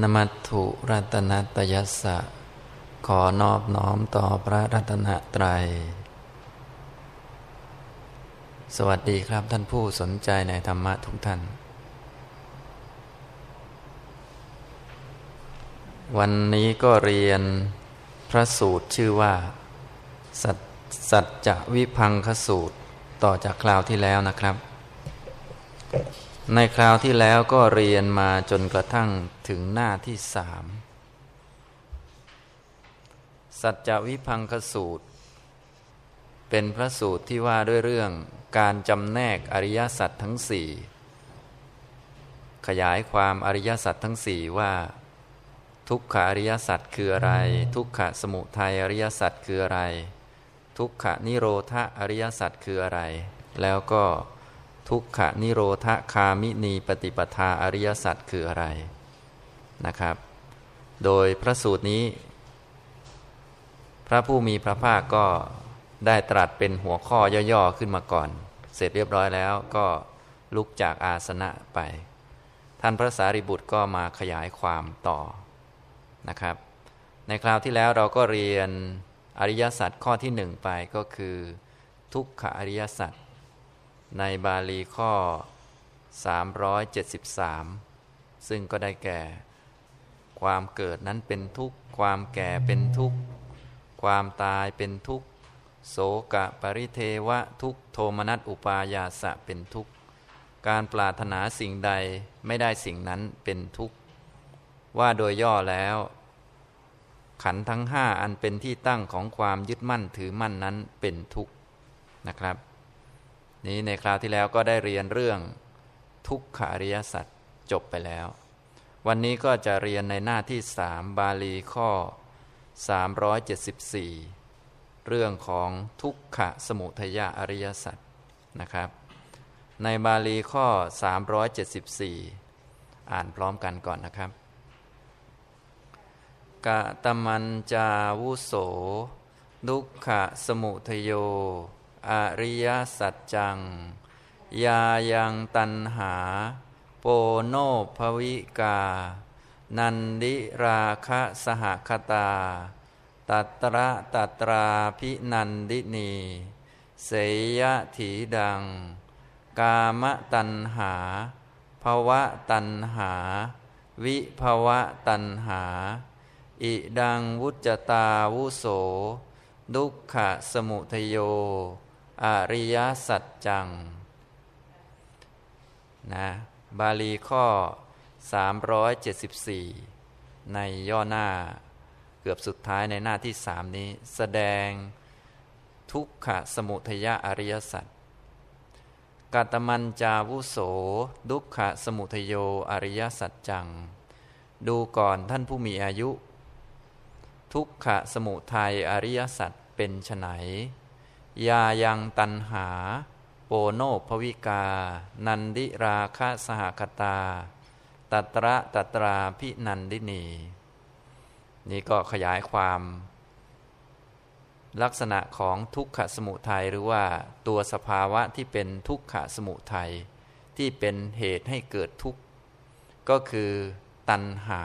นมัตถุรัตนตยัสสะ ขอนอบน้อมต่อพระรัตนตรัย สวัสดีครับท่านผู้สนใจในธรรมะทุกท่าน วันนี้ก็เรียนพระสูตรชื่อว่า สัจสัจจะวิพังคสูตรต่อจากคราวที่แล้วนะครับ ในคราวที่แล้วก็เรียนมาจนกระทั่งถึงหน้าที่สามสัจจวิพังคสูตร เป็นพระสูตรที่ว่าด้วยเรื่องการจำแนกอริยสัจทั้งสี่ขยายความอริยสัจทั้งสี่ว่า ทุกขอริยสัจคืออะไร ทุกขสมุทัยอริยสัจคืออะไร ทุกขนิโรธอริยสัจคืออะไร แล้วก็ ทุกขะนิโรธคามินีปฏิปทาอริยสัจคืออะไรนะครับ โดยพระสูตรนี้ พระผู้มีพระภาคก็ได้ตรัสเป็นหัวข้อย่อๆขึ้นมาก่อน เสร็จเรียบร้อยแล้วก็ลุกจากอาสนะไป ท่านพระสารีบุตรก็มาขยายความต่อนะครับ ในคราวที่แล้วเราก็เรียนอริยสัจข้อที่หนึ่งไปก็คือ ทุกขอริยสัจ ในบาลีข้อ 373 ซึ่งก็ได้แก่ ความเกิดนั้นเป็นทุกข์ ความแก่เป็นทุกข์ ความตายเป็นทุกข์ โสกะปริเทวะทุกโทมนัสอุปายาสะเป็นทุกข์ การปรารถนาสิ่งใดไม่ได้สิ่งนั้นเป็นทุกข์ ว่าโดยย่อแล้ว ขันทั้งห้าอันเป็นที่ตั้งของความยึดมั่นถือมั่นนั้นเป็นทุกข์นะครับ นี้ในคราวที่แล้วก็ได้เรียนเรื่องทุกขาริยสัจจบไปแล้ว วันนี้ก็จะเรียนในหน้าที่สามบาลีข้อ 374 เรื่องของทุกขะสมุทยาอริยสัจนะครับ ในบาลีข้อ 374 อ่านพร้อมกันก่อนนะครับกะตมันจาวุโสดุกขะสมุทโย อริยสัจจัง ยายังตันหา โปโนภวิกา นันดิราคะสหคตา ตัตระตัตราพินันดินีเสยะถีดัง กามตันหาภวะตันหา วิภวะตันหา อิดังวุจตาวุโส ดุขะสมุทโย อริยสัจจังนะบาลีข้อ 374 ในย่อหน้าเกือบสุดท้ายในหน้าที่สามนี้ แสดงทุกขสมุทยอริยสัจกาตมันจาวุโส ดุขะสมุทโยอริยสัจจัง ดูก่อนท่านผู้มีอายุ ทุกขะสมุทัยอริยสัจเป็นไฉน ยายังตันหา โปโนภวิกา นันดิราคะสหคตา ตัตระตัตราพินันดินี นี่ก็ขยายความ ลักษณะของทุกขสมุทัยหรือว่าตัวสภาวะที่เป็นทุกขสมุทัยที่เป็นเหตุให้เกิดทุกข์ ก็คือตันหา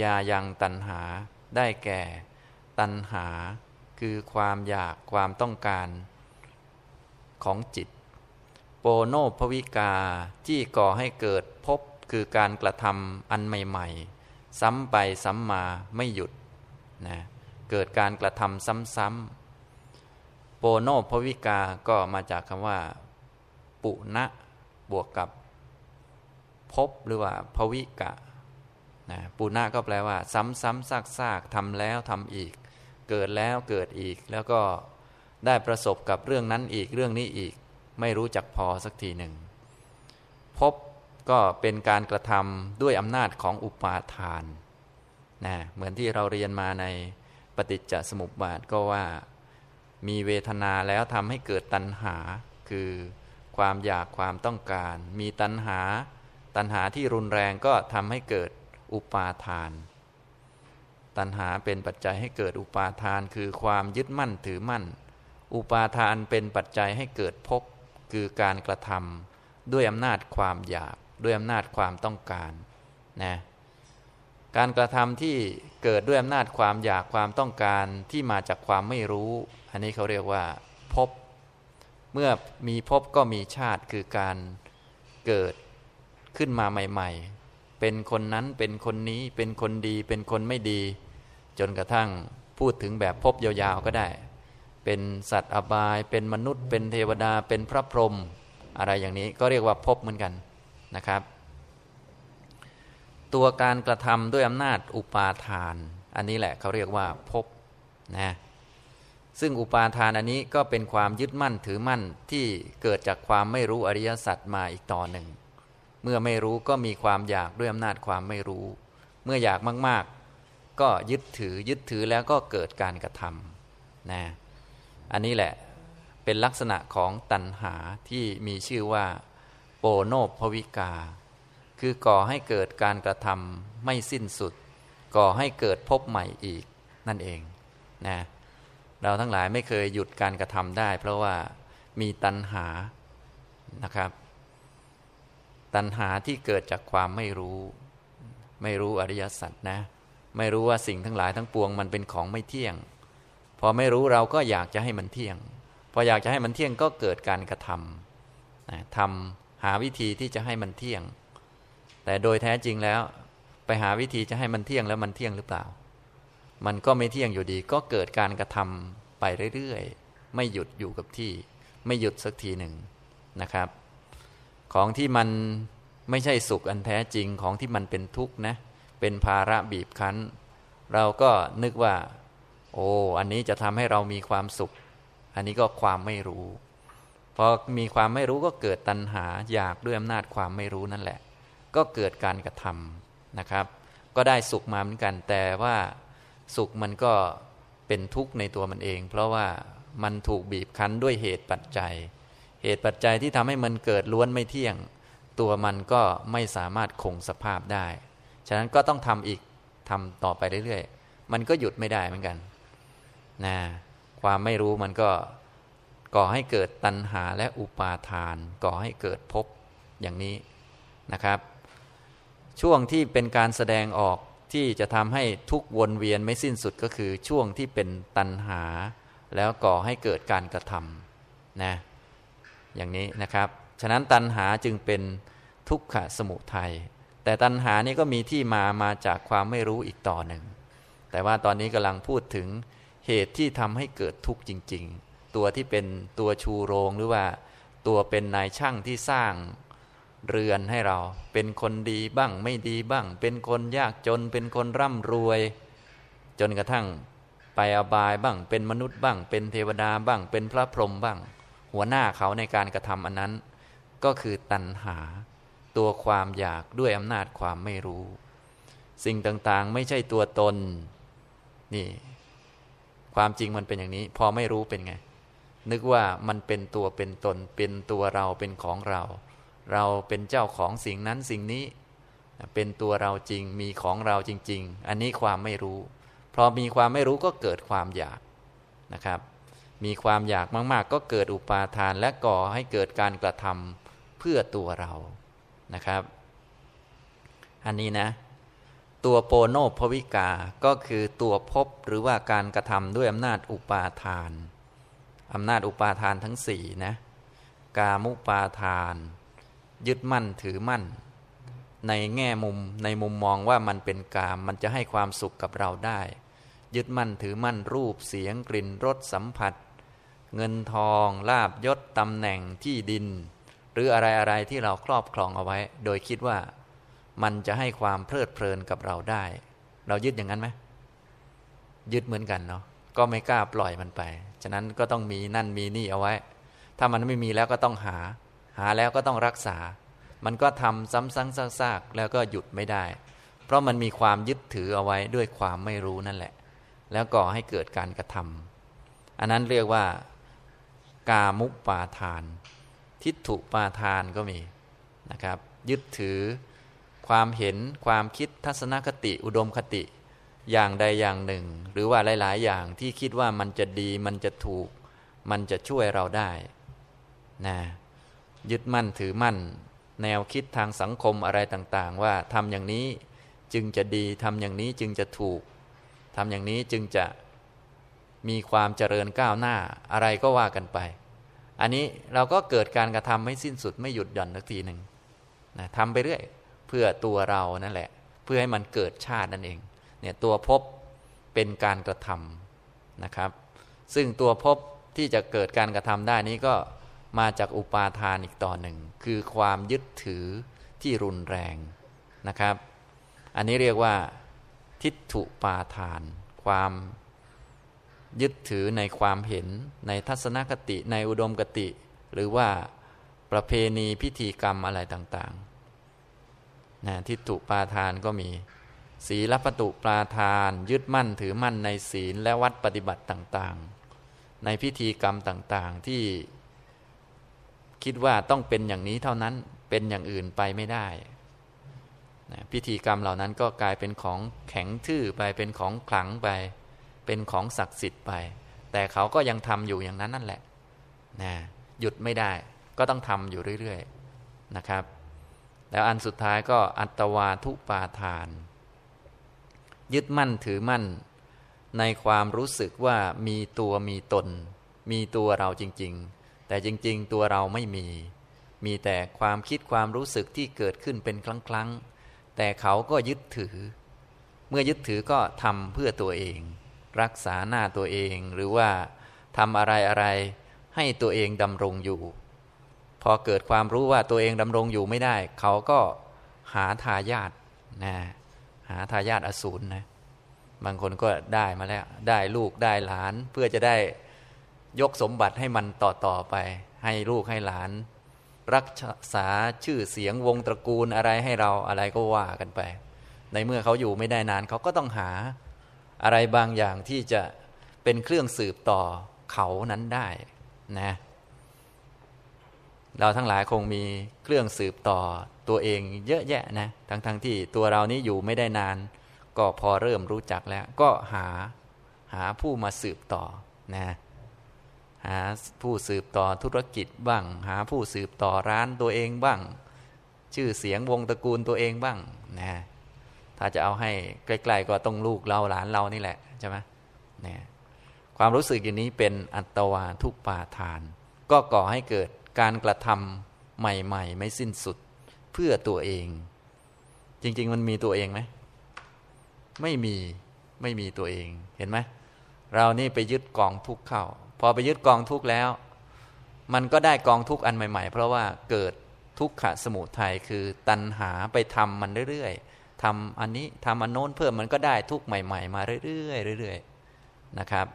ยายังตันหาได้แก่ ตันหา คือความอยากความต้องการของจิต โปโนภวิกาที่ก่อให้เกิดพบคือการกระทำอันใหม่ ๆ ซ้ำไปซ้ำมาไม่หยุดนะเกิดการกระทำซ้ำๆโปโนภวิกาก็มาจากคำว่า ปุณะบวกกับพบหรือว่าภวิกะนะปุณะก็แปลว่า ซ้ำๆซากๆทำแล้วทำอีก เกิดแล้วเกิดอีก แล้วก็ได้ประสบกับเรื่องนั้นอีกเรื่องนี้อีก ไม่รู้จักพอสักทีหนึ่งพบก็เป็นการกระทำด้วยอำนาจของอุปาทานนะเหมือนที่เราเรียนมาในปฏิจจสมุปบาทก็ว่ามีเวทนาแล้วทำให้เกิดตัณหา คือความอยากความต้องการ มีตัณหา ตัณหาที่รุนแรงก็ทำให้เกิดอุปาทาน ตัณหาเป็นปัจจัยให้เกิดอุปาทานคือความยึดมั่นถือมั่น อุปาทานเป็นปัจจัยให้เกิดภพคือการกระทำด้วยอำนาจความอยาก ด้วยอำนาจความต้องการนะการกระทำที่เกิดด้วยอำนาจความอยากความต้องการที่มาจากความไม่รู้ อันนี้เขาเรียกว่าภพเมื่อมีภพก็มีชาติคือการเกิดขึ้นมาใหม่ ๆ เป็นคนนั้นเป็นคนนี้เป็นคนดีเป็นคนไม่ดี จนกระทั่งพูดถึงแบบพบยาวๆก็ได้ เป็นสัตว์อบาย เป็นมนุษย์ เป็นเทวดา เป็นพระพรหมอะไรอย่างนี้ก็เรียกว่าพบเหมือนกันนะครับ ตัวการกระทำด้วยอำนาจอุปาทาน อันนี้แหละเขาเรียกว่าพบนะซึ่งอุปาทานอันนี้ก็เป็นความยึดมั่นถือมั่นที่เกิดจากความไม่รู้อริยสัจมาอีกต่อหนึ่ง เมื่อไม่รู้ก็มีความอยากด้วยอำนาจความไม่รู้ เมื่ออยากมากๆ ก็ยึดถือยึดถือแล้วก็เกิดการกระทำนะอันนี้แหละเป็นลักษณะของตัณหาที่มีชื่อว่า โปโนภวิกา คือก่อให้เกิดการกระทำไม่สิ้นสุด ก่อให้เกิดพบใหม่อีกนั่นเองนะเราทั้งหลายไม่เคยหยุดการกระทำได้ เพราะว่ามีตัณหานะครับ ตัณหาที่เกิดจากความไม่รู้ ไม่รู้อริยสัจนะ ไม่รู้ว่าสิ่งทั้งหลายทั้งปวงมันเป็นของไม่เที่ยง พอไม่รู้เราก็อยากจะให้มันเที่ยง พออยากจะให้มันเที่ยงก็เกิดการกระทำนะทำหาวิธีที่จะให้มันเที่ยง แต่โดยแท้จริงแล้ว ไปหาวิธีจะให้มันเที่ยงแล้วมันเที่ยงหรือเปล่า มันก็ไม่เที่ยงอยู่ดี ก็เกิดการกระทำไปเรื่อยๆ ไม่หยุดอยู่กับที่ ไม่หยุดสักทีหนึ่งนะครับ ของที่มันไม่ใช่สุขอันแท้จริงของที่มันเป็นทุกข์นะเเป็นภาระบีบคั้น เราก็นึกว่า โอ้อันนี้จะทำให้เรามีความสุข อันนี้ก็ความไม่รู้พอมีความไม่รู้ก็เกิดตัณหาอยากด้วยอำนาจความไม่รู้นั่นแหละ ก็เกิดการกระทำนะครับ ก็ได้สุขมาเหมือนกัน แต่ว่าสุขมันก็เป็นทุกข์ในตัวมันเอง เพราะว่ามันถูกบีบคั้นด้วยเหตุปัจจัย เหตุปัจจัยที่ทำให้มันเกิดล้วนไม่เที่ยง ตัวมันก็ไม่สามารถคงสภาพได้ ฉะนั้นก็ต้องทำอีกทำต่อไปเรื่อยๆ มันก็หยุดไม่ได้เหมือนกันนะความไม่รู้มันก็ก่อให้เกิดตัณหาและอุปาทาน ก่อให้เกิดภพอย่างนี้นะครับ ช่วงที่เป็นการแสดงออกที่จะทำให้ทุกวนเวียนไม่สิ้นสุดก็คือช่วงที่เป็นตัณหา แล้วก่อให้เกิดการกระทำนะอย่างนี้นะครับ ฉะนั้นตัณหาจึงเป็นทุกขะสมุทัย แต่ตัณหานี้ก็มีที่มามาจากความไม่รู้อีกต่อหนึ่ง แต่ว่าตอนนี้กำลังพูดถึงเหตุที่ทำให้เกิดทุกข์จริง ๆ ตัวที่เป็นตัวชูโรงหรือว่า ตัวเป็นนายช่างที่สร้างเรือนให้เรา เป็นคนดีบ้างไม่ดีบ้าง เป็นคนยากจน เป็นคนร่ำรวย จนกระทั่งไปอบายบ้าง เป็นมนุษย์บ้าง เป็นเทวดาบ้าง เป็นพระพรหมบ้าง หัวหน้าเขาในการกระทำอันนั้น ก็คือตัณหา ตัวความอยากด้วยอำนาจความไม่รู้ สิ่งต่างๆ ไม่ใช่ตัวตน นี่ ความจริงมันเป็นอย่างนี้ พอไม่รู้เป็นไง นึกว่ามันเป็นตัวเป็นตน เป็นตัวเราเป็นของเรา เราเป็นเจ้าของสิ่งนั้นสิ่งนี้ เป็นตัวเราจริงมีของเราจริง ๆ อันนี้ความไม่รู้ พอมีความไม่รู้ก็เกิดความอยากนะครับ มีความอยากมาก ๆ ก็เกิดอุปาทานและก่อให้เกิดการกระทำเพื่อตัวเรา นะครับ อันนี้นะ ตัวโปโนภวิกาก็คือตัวพบหรือว่าการกระทำด้วยอำนาจอุปาทานอำนาจอุปาทานทั้งสี่นะ กามุปาทาน ยึดมั่นถือมั่น ในแง่มุมในมุมมองว่ามันเป็นกามมันจะให้ความสุขกับเราได้ ยึดมั่นถือมั่นรูปเสียงกลิ่นรสสัมผัส เงินทองลาบยศตำแหน่งที่ดิน หรืออะไรอะไรที่เราครอบครองเอาไว้ โดยคิดว่ามันจะให้ความเพลิดเพลินกับเราได้ เรายึดอย่างนั้นไหมยึดเหมือนกันเนาะก็ไม่กล้าปล่อยมันไป ฉะนั้นก็ต้องมีนั่นมีนี่เอาไว้ ถ้ามันไม่มีแล้วก็ต้องหา หาแล้วก็ต้องรักษา มันก็ทำซ้ำๆซากๆแล้วก็หยุดไม่ได้ เพราะมันมีความยึดถือเอาไว้ด้วยความไม่รู้นั่นแหละ แล้วก่อให้เกิดการกระทำอันนั้นเรียกว่ากามุปาทาน ทิฏฐุปาทานก็มีนะครับ ยึดถือความเห็นความคิดทัศนคติอุดมคติอย่างใดอย่างหนึ่ง หรือว่าหลาย ๆ อย่างที่คิดว่ามันจะดีมันจะถูก มันจะช่วยเราได้นะยึดมั่นถือมั่น แนวคิดทางสังคมอะไรต่าง ๆ ว่าทำอย่างนี้จึงจะดีทำอย่างนี้จึงจะถูกทำอย่างนี้จึงจะมีความเจริญก้าวหน้าอะไรก็ว่ากันไป อันนี้เราก็เกิดการกระทำไม่สิ้นสุดไม่หยุดหย่อนสักทีหนึ่งนะทำไปเรื่อยเพื่อตัวเรานั่นแหละ เพื่อให้มันเกิดชาตินั่นเอง เนี่ยตัวพบเป็นการกระทำนะครับ ซึ่งตัวพบที่จะเกิดการกระทำได้นี้ก็มาจากอุปาทานอีกต่อหนึ่ง คือความยึดถือที่รุนแรงนะครับ อันนี้เรียกว่าทิฏฐุปาทาน ความ ยึดถือในความเห็น ในทัศนคติในอุดมคติ หรือว่าประเพณีพิธีกรรมอะไรต่างๆนะทิฏฐุปาทานก็มี ศีลปตุปาทาน ยึดมั่นถือมั่นในศีลและวัดปฏิบัติต่างๆ ในพิธีกรรมต่างๆที่คิดว่าต้องเป็นอย่างนี้เท่านั้นเป็นอย่างอื่นไปไม่ได้นะพิธีกรรมเหล่านั้นก็กลายเป็นของแข็งทื่อไปเป็นของขลังไป เป็นของศักดิ์สิทธิ์ไป แต่เขาก็ยังทำอยู่อย่างนั้นนั่นแหละนะหยุดไม่ได้ก็ต้องทำอยู่เรื่อยๆนะครับ แล้วอันสุดท้ายก็อัตวาทุปาทาน ยึดมั่นถือมั่น ในความรู้สึกว่ามีตัวมีตน มีตัวเราจริงๆ แต่จริงๆ ตัวเราไม่มี มีแต่ความคิดความรู้สึกที่เกิดขึ้นเป็นครั้งๆแต่เขาก็ยึดถือ เมื่อยึดถือก็ทำเพื่อตัวเอง รักษาหน้าตัวเองหรือว่าทำอะไรอะไรให้ตัวเองดำรงอยู่ พอเกิดความรู้ว่าตัวเองดำรงอยู่ไม่ได้ เขาก็หาทายาทนะหาทายาทอสูรนะบางคนก็ได้มาแล้ว ได้ลูกได้หลาน เพื่อจะได้ยกสมบัติให้มันต่อต่อไป ให้ลูกให้หลาน รักษาชื่อเสียงวงตระกูลอะไรให้เราอะไรก็ว่ากันไป ในเมื่อเขาอยู่ไม่ได้นานเขาก็ต้องหา อะไรบางอย่างที่จะเป็นเครื่องสืบต่อเขานั้นได้นะเราทั้งหลายคงมีเครื่องสืบต่อตัวเองเยอะแยะนะทั้งๆทที่ตัวเรานี้อยู่ไม่ได้นาน ก็พอเริ่มรู้จักแล้ว ก็หาหาผู้มาสืบต่อนะหาผู้สืบต่อธุรกิจบ้าง หาผู้สืบต่อร้านตัวเองบ้าง ชื่อเสียงวงตระกูลตัวเองบ้างนะ ถ้าจะเอาให้ใกล้ๆก็ต้องลูกเราหลานเรานี่แหละใช่ไหมเนี่ยความรู้สึกอย่างนี้เป็นอัตวาทุปาทาน ก็ก่อให้เกิดการกระทำใหม่ ๆ ไม่สิ้นสุดเพื่อตัวเอง จริง ๆ มันมีตัวเองไหมไม่มีไม่มีตัวเองเห็นไหมเรานี่ไปยึดกองทุกข์เข้า พอไปยึดกองทุกข์แล้ว มันก็ได้กองทุกข์อันใหม่ ๆ เพราะว่าเกิดทุกขะสมุทัยคือตัณหาไปทำมันเรื่อยๆ ทำอันนี้ทำอันโน้นเพิ่มมันก็ได้ทุกใหม่ ๆ มาเรื่อยๆเรื่อยๆนะครับ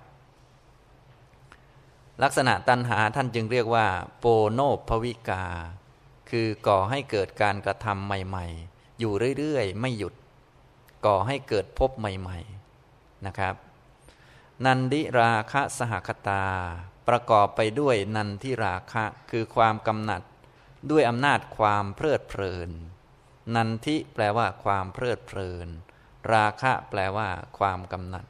ลักษณะตัณหาท่านจึงเรียกว่า โปโนภวิกา คือก่อให้เกิดการกระทำใหม่ ๆ อยู่เรื่อยๆ ไม่หยุด ก่อให้เกิดพบใหม่ ๆนะครับ นันดิราคะสหคตา ประกอบไปด้วยนันทิราคะคือความกำหนัดด้วยอำนาจความเพลิดเพลิน นันทิแปลว่าความเพลิดเพลิน ราคะแปลว่า ความกำหนัด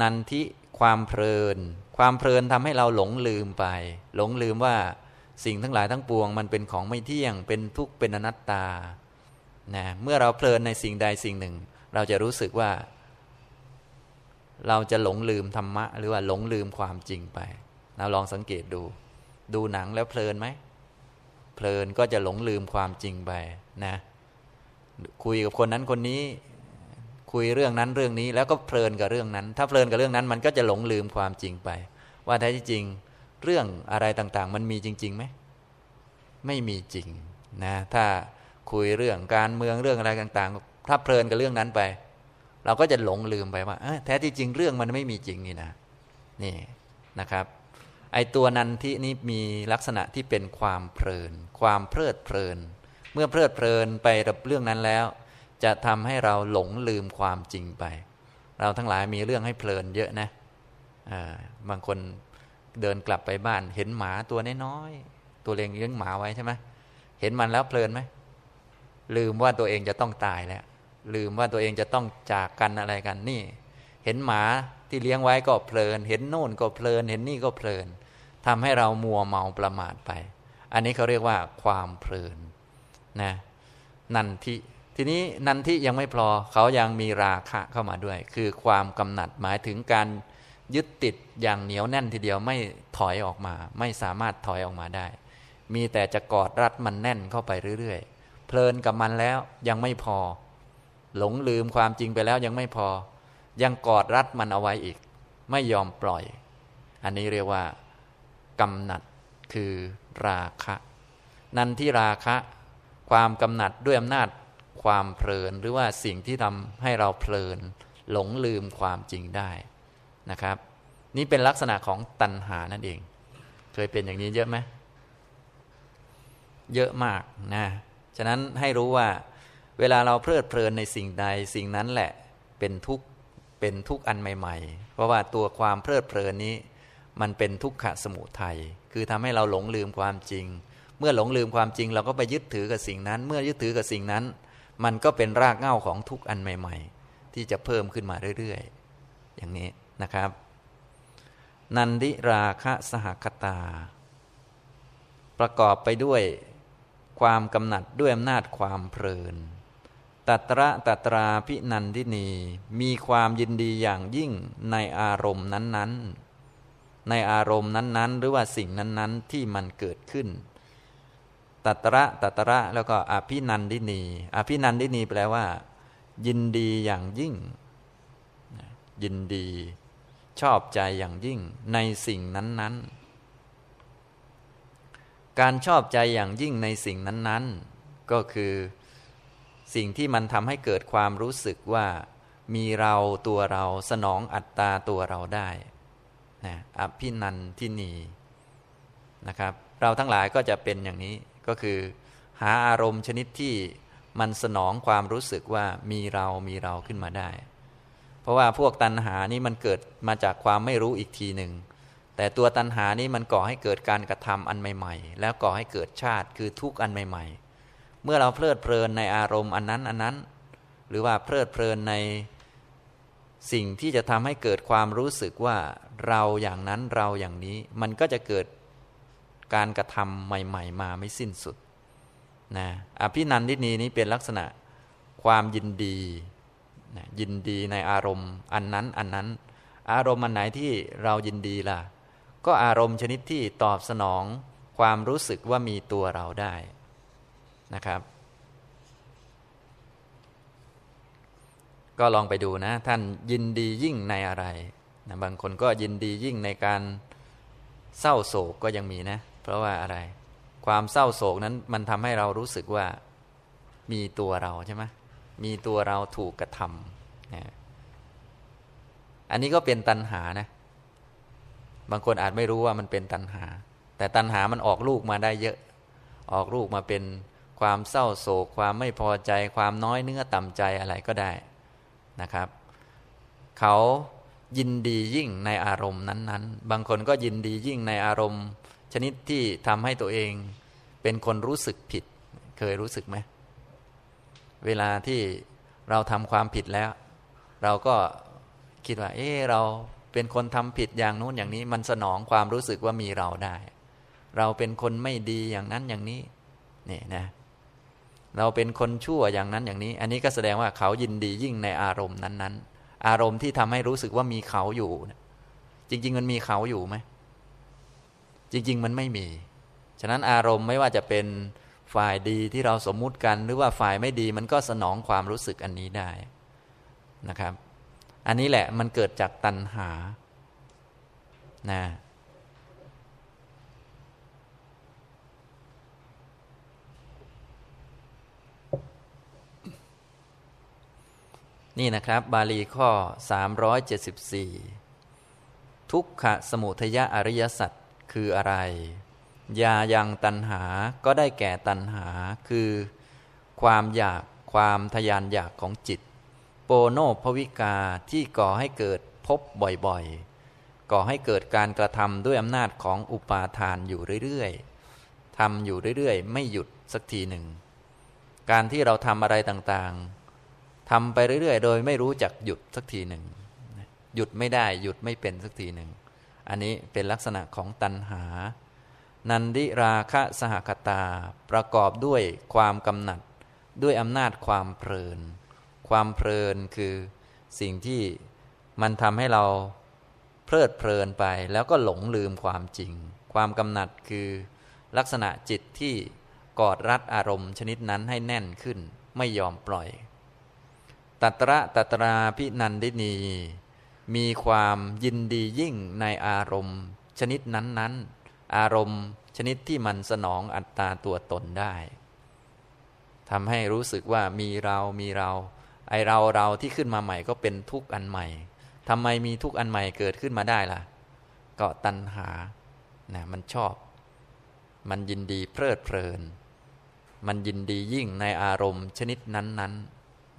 นันทิความเพลิน ความเพลินทำให้เราหลงลืมไป หลงลืมว่าสิ่งทั้งหลายทั้งปวง มันเป็นของไม่เที่ยง เป็นทุกข์เป็นอนัตตา นะ เมื่อเราเพลินในสิ่งใดสิ่งหนึ่ง เราจะรู้สึกว่า เราจะหลงลืมธรรมะ หรือว่าหลงลืมความจริงไป เราลองสังเกตดู ดูหนังแล้วเพลินไหม เพลินก็จะหลงลืมความจริงไป นะคุยกับคนนั้นคนนี้ คุยเรื่องนั้นเรื่องนี้ แล้วก็เพลินกับเรื่องนั้น ถ้าเพลินกับเรื่องนั้นมันก็จะหลงลืมความจริงไป ว่าแท้ที่จริงเรื่องอะไรต่างๆ มันมีจริงๆไหมไม่มีจริงนะถ้าคุยเรื่องการเมืองเรื่องอะไรต่าง ๆ ถ้าเพลินกับเรื่องนั้นไป เราก็จะหลงลืมไปว่าแท้ที่จริงเรื่องมันไม่มีจริงนี่นะนี่นะครับ ไอตัวนันที่นี้มีลักษณะที่เป็นความเพลิน ความเพลิดเพลิน เมื่อเพลิดเพลินไปกับเรื่องนั้นแล้ว จะทำให้เราหลงลืมความจริงไป เราทั้งหลายมีเรื่องให้เพลินเยอะนะบางคนเดินกลับไปบ้าน เห็นหมาตัวน้อยๆตัวเลี้ยงเลี้ยงหมาไว้ใช่ไหมเห็นมันแล้วเพลินไหมลืมว่าตัวเองจะต้องตายแล้ว ลืมว่าตัวเองจะต้องจากกันอะไรกันนี่ เห็นหมาที่เลี้ยงไว้ก็เพลิน เห็นโน่นก็เพลิน เห็นนี่ก็เพลินทำให้เรามัวเมาประมาทไป อันนี้เขาเรียกว่าความเพลิน นะนันทิทีนี้นันทิยังไม่พอเขายังมีราคะเข้ามาด้วย คือความกำหนัดหมายถึงการยึดติดอย่างเหนียวแน่นทีเดียวไม่ถอยออกมา ไม่สามารถถอยออกมาได้ มีแต่จะกอดรัดมันแน่นเข้าไปเรื่อยๆ เพลินกับมันแล้วยังไม่พอ หลงลืมความจริงไปแล้วยังไม่พอ ยังกอดรัดมันเอาไว้อีก ไม่ยอมปล่อย อันนี้เรียกว่ากำหนัดคือราคะ นันที่ราคะ ความกำหนัดด้วยอำนาจความเพลิน หรือว่าสิ่งที่ทำให้เราเพลิน หลงลืมความจริงได้นะครับ นี่เป็นลักษณะของตัณหานั่นเอง เคยเป็นอย่างนี้เยอะไหมเยอะมากนะฉะนั้นให้รู้ว่าเวลาเราเพลิดเพลินในสิ่งใดสิ่งนั้นแหละเป็นทุกข์เป็นทุกข์อันใหม่ ๆ เพราะว่าตัวความเพลิดเพลินนี้ มันเป็นทุกขะสมุทัยคือทำให้เราหลงลืมความจริง เมื่อหลงลืมความจริงเราก็ไปยึดถือกับสิ่งนั้น เมื่อยึดถือกับสิ่งนั้น มันก็เป็นรากเหง้าของทุกอันใหม่ ๆ ที่จะเพิ่มขึ้นมาเรื่อยๆ อย่างนี้นะครับ นันดิราคะสหคตา ประกอบไปด้วยความกำหนัดด้วยอำนาจความเพลิน ตัตระตัตราพินันทินี มีความยินดีอย่างยิ่งในอารมณ์นั้นๆ ในอารมณ์นั้นๆ หรือว่าสิ่งนั้นๆ ที่มันเกิดขึ้น ตัตระตัตระแล้วก็อภินันดินี อภินันดินีแปลว่า ยินดีอย่างยิ่ง ยินดี ชอบใจอย่างยิ่ง ในสิ่งนั้น ๆ การชอบใจอย่างยิ่งในสิ่งนั้น ๆ ก็คือสิ่งที่มันทำให้เกิดความรู้สึกว่า มีเราตัวเราสนองอัตตาตัวเราได้นะอภินันทินีนะครับ เราทั้งหลายก็จะเป็นอย่างนี้ ก็คือหาอารมณ์ชนิดที่มันสนองความรู้สึกว่ามีเรามีเราขึ้นมาได้ เพราะว่าพวกตัณหานี้มันเกิดมาจากความไม่รู้อีกทีหนึ่ง แต่ตัวตัณหานี้มันก่อให้เกิดการกระทำอันใหม่ ๆ แล้วก่อให้เกิดชาติคือทุกข์อันใหม่ ๆ เมื่อเราเพลิดเพลินในอารมณ์อันนั้นอันนั้น หรือว่าเพลิดเพลินในสิ่งที่จะทำให้เกิดความรู้สึกว่าเราอย่างนั้นเราอย่างนี้ มันก็จะเกิด การกระทำใหม่ ๆ มาไม่สิ้นสุดนะอภินันทินีนี้เป็นลักษณะความยินดีนะยินดีในอารมณ์อันนั้นอันนั้น อารมณ์อันไหนที่เรายินดีล่ะ ก็อารมณ์ชนิดที่ตอบสนองความรู้สึกว่ามีตัวเราได้นะครับ ก็ลองไปดูนะ ท่านยินดียิ่งในอะไรนะบางคนก็ยินดียิ่งในการเศร้าโศกก็ยังมีนะ เพราะว่าอะไร ความเศร้าโศกนั้นมันทำให้เรารู้สึกว่ามีตัวเราใช่ไหมมีตัวเราถูกกระทำนะอันนี้ก็เป็นตัณหานะ บางคนอาจไม่รู้ว่ามันเป็นตัณหา แต่ตัณหามันออกลูกมาได้เยอะ ออกลูกมาเป็นความเศร้าโศก ความไม่พอใจ ความน้อยเนื้อต่ำใจอะไรก็ได้นะครับ เขายินดียิ่งในอารมณ์นั้น ๆ บางคนก็ยินดียิ่งในอารมณ์ ชนิดที่ทำให้ตัวเองเป็นคนรู้สึกผิด เคยรู้สึกไหมเวลาที่เราทำความผิดแล้ว เราก็คิดว่า เออเราเป็นคนทำผิดอย่างนู้นอย่างนี้ มันสนองความรู้สึกว่ามีเราได้ เราเป็นคนไม่ดีอย่างนั้นอย่างนี้นี่นะเราเป็นคนชั่วอย่างนั้นอย่างนี้ อันนี้ก็แสดงว่าเขายินดียิ่งในอารมณ์นั้น ๆ อารมณ์ที่ทำให้รู้สึกว่ามีเขาอยู่ จริง ๆ มันมีเขาอยู่ไหม จริง ๆ มันไม่มี ฉะนั้นอารมณ์ไม่ว่าจะเป็นฝ่ายดีที่เราสมมุติกัน หรือว่าฝ่ายไม่ดีมันก็สนองความรู้สึกอันนี้ได้นะครับ อันนี้แหละมันเกิดจากตัณหานะนี่นะครับ บาลีข้อ 374 ทุกขะสมุทยะอริยสัจ คืออะไร ยายังตันหาก็ได้แก่ตันหา คือ ความอยากความทยานอยากของจิต โปโนภวิกาที่ก่อให้เกิดพบบ่อยๆ ก่อให้เกิดการกระทำด้วยอำนาจของอุปาทานอยู่เรื่อยๆทำอยู่เรื่อยๆ ไม่หยุดสักทีหนึ่ง การที่เราทำอะไรต่างๆทำไปเรื่อยๆ โดยไม่รู้จักหยุดสักทีหนึ่ง หยุดไม่ได้หยุดไม่เป็นสักทีหนึ่ง อันนี้เป็นลักษณะของตัณหา นันดิราคะสหคตา ประกอบด้วยความกำหนัด ด้วยอำนาจความเพลิน ความเพลินคือสิ่งที่มันทำให้เราเพลิดเพลินไป แล้วก็หลงลืมความจริง ความกำหนัดคือลักษณะจิตที่กอดรัดอารมณ์ชนิดนั้นให้แน่นขึ้นไม่ยอมปล่อย ตัตระตัตราพินันดินี มีความยินดียิ่งในอารมณ์ ชนิดนั้นๆ อารมณ์ชนิดที่มันสนองอัตตาตัวตนได้ทำให้รู้สึกว่ามีเรามีเรา ไอเราเราที่ขึ้นมาใหม่ก็เป็นทุกข์อันใหม่ทำไมมีทุกข์อันใหม่เกิดขึ้นมาได้ล่ะ ก็ตัณหานะมันชอบ มันยินดีเพลิดเพลิน มันยินดียิ่งในอารมณ์ชนิดนั้น ๆนน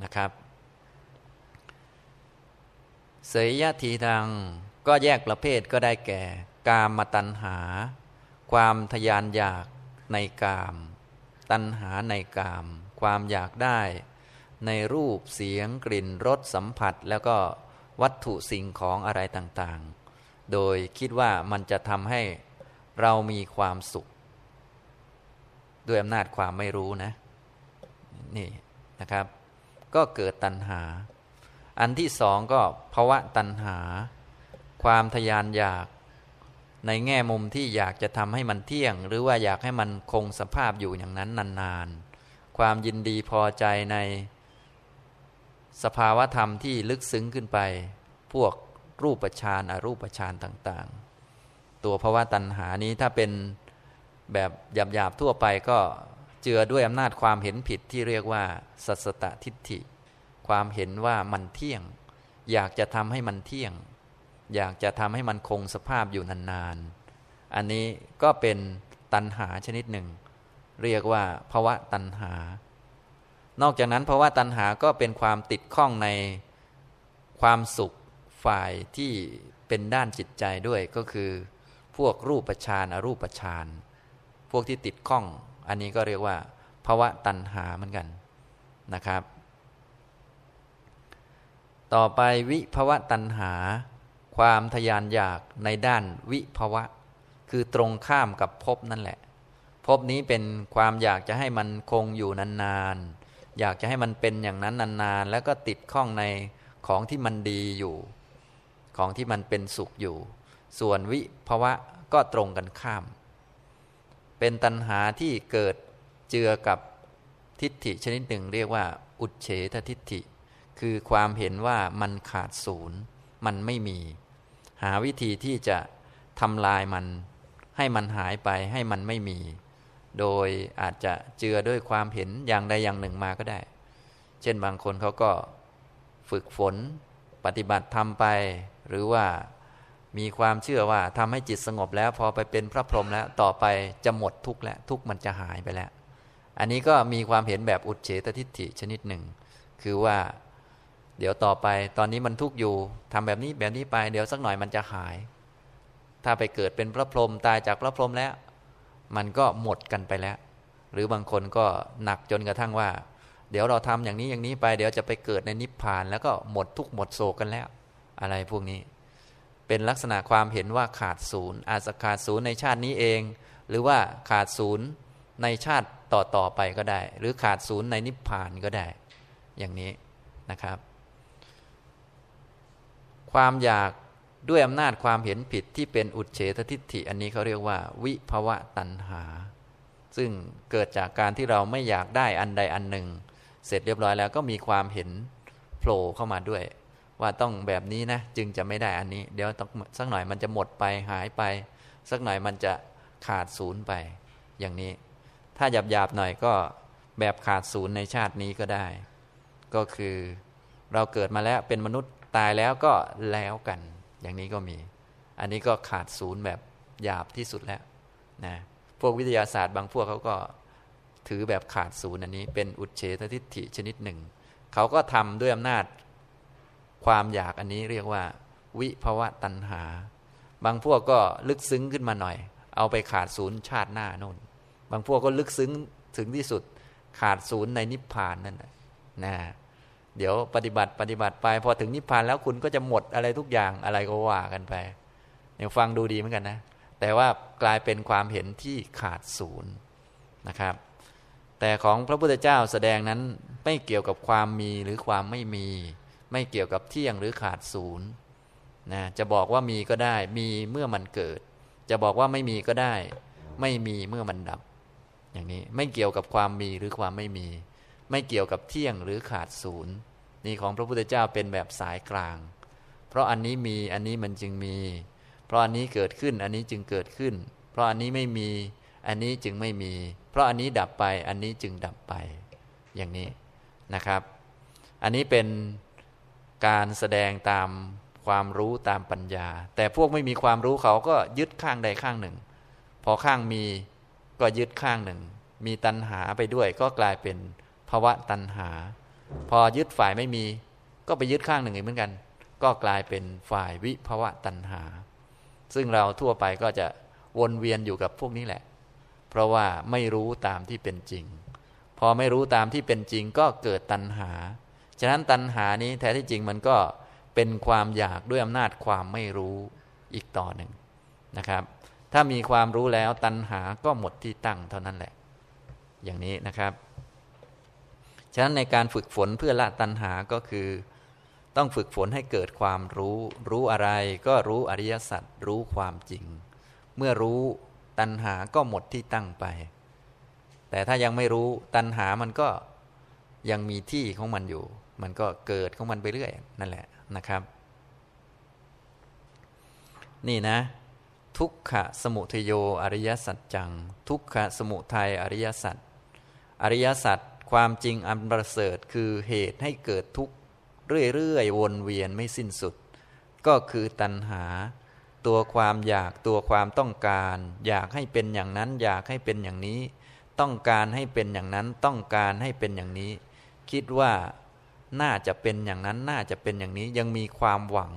นะครับ เสยยะทีทังก็แยกประเภทก็ได้แก่ กามมาตัณหา ความทยานอยากในกาม ตัณหาในกาม ความอยากได้ ในรูปเสียงกลิ่นรสสัมผัส แล้วก็วัตถุสิ่งของอะไรต่างๆ โดยคิดว่ามันจะทำให้เรามีความสุข ด้วยอำนาจความไม่รู้นะ นี่นะครับ ก็เกิดตัณหา อันที่สองก็ภาวะตัณหา ความทยานอยากในแง่มุมที่อยากจะทำให้มันเที่ยง หรือว่าอยากให้มันคงสภาพอยู่อย่างนั้นนานๆ ความยินดีพอใจในสภาวะธรรมที่ลึกซึ้งขึ้นไป พวกรูปฌานอรูปฌานต่างๆ ตัวภาวะตัณหานี้ถ้าเป็นแบบหยาบๆทั่วไปก็เจือด้วยอำนาจความเห็นผิดที่เรียกว่าสัสตทิฏฐิ ความเห็นว่ามันเที่ยง อยากจะทำให้มันเที่ยง อยากจะทำให้มันคงสภาพอยู่นานๆ อันนี้ก็เป็นตัณหาชนิดหนึ่ง เรียกว่าภาวะตัณหา นอกจากนั้นเพราว่าตัณหาก็เป็นความติดข้องในความสุขฝ่ายที่เป็นด้านจิตใจด้วยก็คือ พวกรูปฌานอรูปฌานพวกที่ติดข้อง อันนี้ก็เรียกว่าภาวะตัณหาเหมือนกันนะครับ ต่อไปวิภวะตัณหา ความทยานอยากในด้านวิภวะ คือตรงข้ามกับภพนั่นแหละภพนี้เป็นความอยากจะให้มันคงอยู่นานๆ อยากจะให้มันเป็นอย่างนั้นนานๆ แล้วก็ติดข้องในของที่มันดีอยู่ ของที่มันเป็นสุขอยู่ ส่วนวิภวะก็ตรงกันข้าม เป็นตัณหาที่เกิดเจือกับทิฏฐิชนิดหนึ่ง เรียกว่า อุเฉททิฏฐิ คือความเห็นว่ามันขาดศูนย์ มันไม่มี หาวิธีที่จะทำลายมัน ให้มันหายไปให้มันไม่มี โดยอาจจะเจือด้วยความเห็นอย่างใดอย่างหนึ่งมาก็ได้ เช่นบางคนเขาก็ฝึกฝนปฏิบัติทำไป หรือว่ามีความเชื่อว่าทำให้จิตสงบแล้ว พอไปเป็นพระพรหมแล้วต่อไปจะหมดทุกข์แล้วทุกข์มันจะหายไปแล้ว อันนี้ก็มีความเห็นแบบอุดเฉตทิฏฐิชนิดหนึ่ง คือว่า เดี๋ยวต่อไปตอนนี้มันทุกข์อยู่ทำแบบนี้แบบนี้ไป เดี๋ยวสักหน่อยมันจะหาย ถ้าไปเกิดเป็นพระพรหมตายจากพระพรหมแล้ว มันก็หมดกันไปแล้ว หรือบางคนก็หนักจนกระทั่งว่า เดี๋ยวเราทำอย่างนี้อย่างนี้ไป เดี๋ยวจะไปเกิดในนิพพาน แล้วก็หมดทุกหมดโศกกันแล้ว อะไรพวกนี้ เป็นลักษณะความเห็นว่าขาดศูนย์ อาจจะขาดศูนย์ในชาตินี้เอง หรือว่าขาดศูนย์ในชาติต่อต่อไปก็ได้ หรือขาดศูนย์ในนิพพานก็ได้ อย่างนี้นะครับ ความอยากด้วยอำนาจความเห็นผิดที่เป็นอุดเฉททิฏฐิ อันนี้เขาเรียกว่า วิภวะตัณหา ซึ่งเกิดจากการที่เราไม่อยากได้อันใดอันหนึ่ง เสร็จเรียบร้อยแล้วก็มีความเห็นโผล่เข้ามาด้วย ว่าต้องแบบนี้นะ จึงจะไม่ได้อันนี้ เดี๋ยวต้องสักหน่อยมันจะหมดไปหายไป สักหน่อยมันจะขาดศูนย์ไป อย่างนี้ ถ้าหยาบหยาบหน่อยก็แบบขาดศูนย์ในชาตินี้ก็ได้ ก็คือเราเกิดมาแล้วเป็นมนุษย์ ตายแล้วก็แล้วกัน อย่างนี้ก็มี อันนี้ก็ขาดศูนย์แบบหยาบที่สุดแล้วนะพวกวิทยาศาสตร์บางพวกเขาก็ถือแบบขาดศูนย์อันนี้ เป็นอุดเฉททิฏฐิชนิดหนึ่ง เขาก็ทำด้วยอำนาจความอยากอันนี้เรียกว่า วิภวะตัณหา บางพวกก็ลึกซึ้งขึ้นมาหน่อย เอาไปขาดศูนย์ชาติหน้าโน่น บางพวกก็ลึกซึ้งถึงที่สุดขาดศูนย์ในนิพพานนั่นนะ เดี๋ยวปฏิบัติปฏิบัติไปพอถึงนิพพานแล้วคุณก็จะหมดอะไรทุกอย่างอะไรก็ว่ากันไปเนี่ยฟังดูดีเหมือนกันนะ แต่ว่ากลายเป็นความเห็นที่ขาดศูนย์นะครับ แต่ของพระพุทธเจ้าแสดงนั้นไม่เกี่ยวกับความมีหรือความไม่มี ไม่เกี่ยวกับเที่ยงหรือขาดศูนย์นะจะบอกว่ามีก็ได้ มีเมื่อมันเกิด จะบอกว่าไม่มีก็ได้ ไม่มีเมื่อมันดับ อย่างนี้ไม่เกี่ยวกับความมีหรือความไม่มี ไม่เกี่ยวกับเที่ยงหรือขาดศูนย์นี่ของพระพุทธเจ้าเป็นแบบสายกลาง เพราะอันนี้มีอันนี้มันจึงมี เพราะอันนี้เกิดขึ้นอันนี้จึงเกิดขึ้น เพราะอันนี้ไม่มีอันนี้จึงไม่มี เพราะอันนี้ดับไปอันนี้จึงดับไปอย่างนี้นะครับ อันนี้เป็นการแสดงตามความรู้ตามปัญญา แต่พวกไม่มีความรู้เขาก็ยึดข้างใดข้างหนึ่ง พอข้างมีก็ยึดข้างหนึ่ง มีตัณหาไปด้วยก็กลายเป็น ภาวะตัณหา พอยึดฝ่ายไม่มี ก็ไปยึดข้างหนึ่งอีกเหมือนกัน ก็กลายเป็นฝ่ายวิภาวะตัณหา ซึ่งเราทั่วไปก็จะวนเวียนอยู่กับพวกนี้แหละ เพราะว่าไม่รู้ตามที่เป็นจริง พอไม่รู้ตามที่เป็นจริงก็เกิดตัณหา ฉะนั้นตัณหานี้แท้ที่จริงมันก็เป็นความอยากด้วยอำนาจความไม่รู้อีกต่อหนึ่งนะครับ ถ้ามีความรู้แล้วตัณหาก็หมดที่ตั้งเท่านั้นแหละ อย่างนี้นะครับ ฉะนั้นในการฝึกฝนเพื่อละตัณหาก็คือ ต้องฝึกฝนให้เกิดความรู้ รู้อะไรก็รู้อริยสัจรู้ความจริง เมื่อรู้ตัณหาก็หมดที่ตั้งไป แต่ถ้ายังไม่รู้ตัณหามันก็ยังมีที่ของมันอยู่ มันก็เกิดของมันไปเรื่อยนั่นแหละนะครับ นี่นะ ทุกขะสมุทโยอริยสัจจัง ทุกขะสมุทัยอริยสัจอริยสัจ ความจริงอันประเสริฐคือเหตุให้เกิดทุกข์เรื่อยๆวนเวียนไม่สิ้นสุด ก็คือตัณหา ตัวความอยากตัวความต้องการ อยากให้เป็นอย่างนั้น อยากให้เป็นอย่างนี้ ต้องการให้เป็นอย่างนั้นต้องการให้เป็นอย่างนี้ คิดว่าน่าจะเป็นอย่างนั้นน่าจะเป็นอย่างนี้ยังมีความหวัง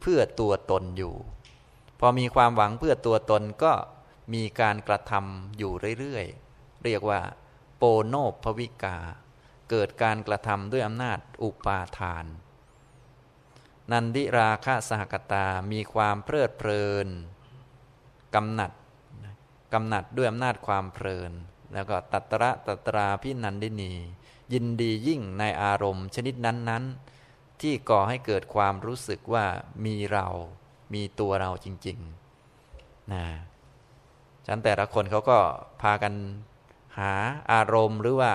เพื่อตัวตนอยู่ พอมีความหวังเพื่อตัวตนก็มีการกระทำอยู่เรื่อยๆเรียกว่า โปโนภวิกา เกิดการกระทำด้วยอำนาจอุปาทาน นันดิราคะสหกตา มีความเพลิดเพลินกำหนัดกำหนัดด้วยอำนาจความเพลิน แล้วก็ตัตระตัตราพินันดินี ยินดียิ่งในอารมณ์ชนิดนั้น ๆ ที่ก่อให้เกิดความรู้สึกว่ามีเรา มีตัวเราจริง ๆนะฉันแต่ละคนเขาก็พากัน หาอารมณ์หรือว่า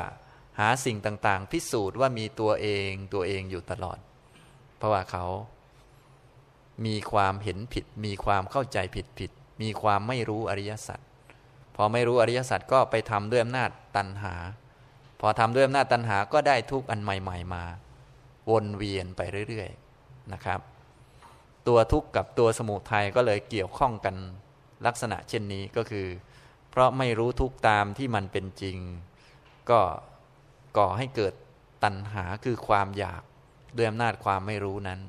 หาสิ่งต่าง ๆ พิสูจน์ว่ามีตัวเองตัวเองอยู่ตลอด เพราะว่าเขา มีความเห็นผิด มีความเข้าใจผิดผิด มีความไม่รู้อริยสัจพอไม่รู้อริยสัจก็ไปทำด้วยอำนาจตัณหา พอทำด้วยอำนาจตัณหาก็ได้ทุกอันใหม่ ๆ มา วนเวียนไปเรื่อยๆนะครับ ตัวทุกข์กับตัวสมุทัยก็เลยเกี่ยวข้องกันลักษณะเช่นนี้ก็คือ เพราะไม่รู้ทุกตามที่มันเป็นจริง ก็ก่อให้เกิดตัณหาคือความอยากด้วยอำนาจความไม่รู้นั้น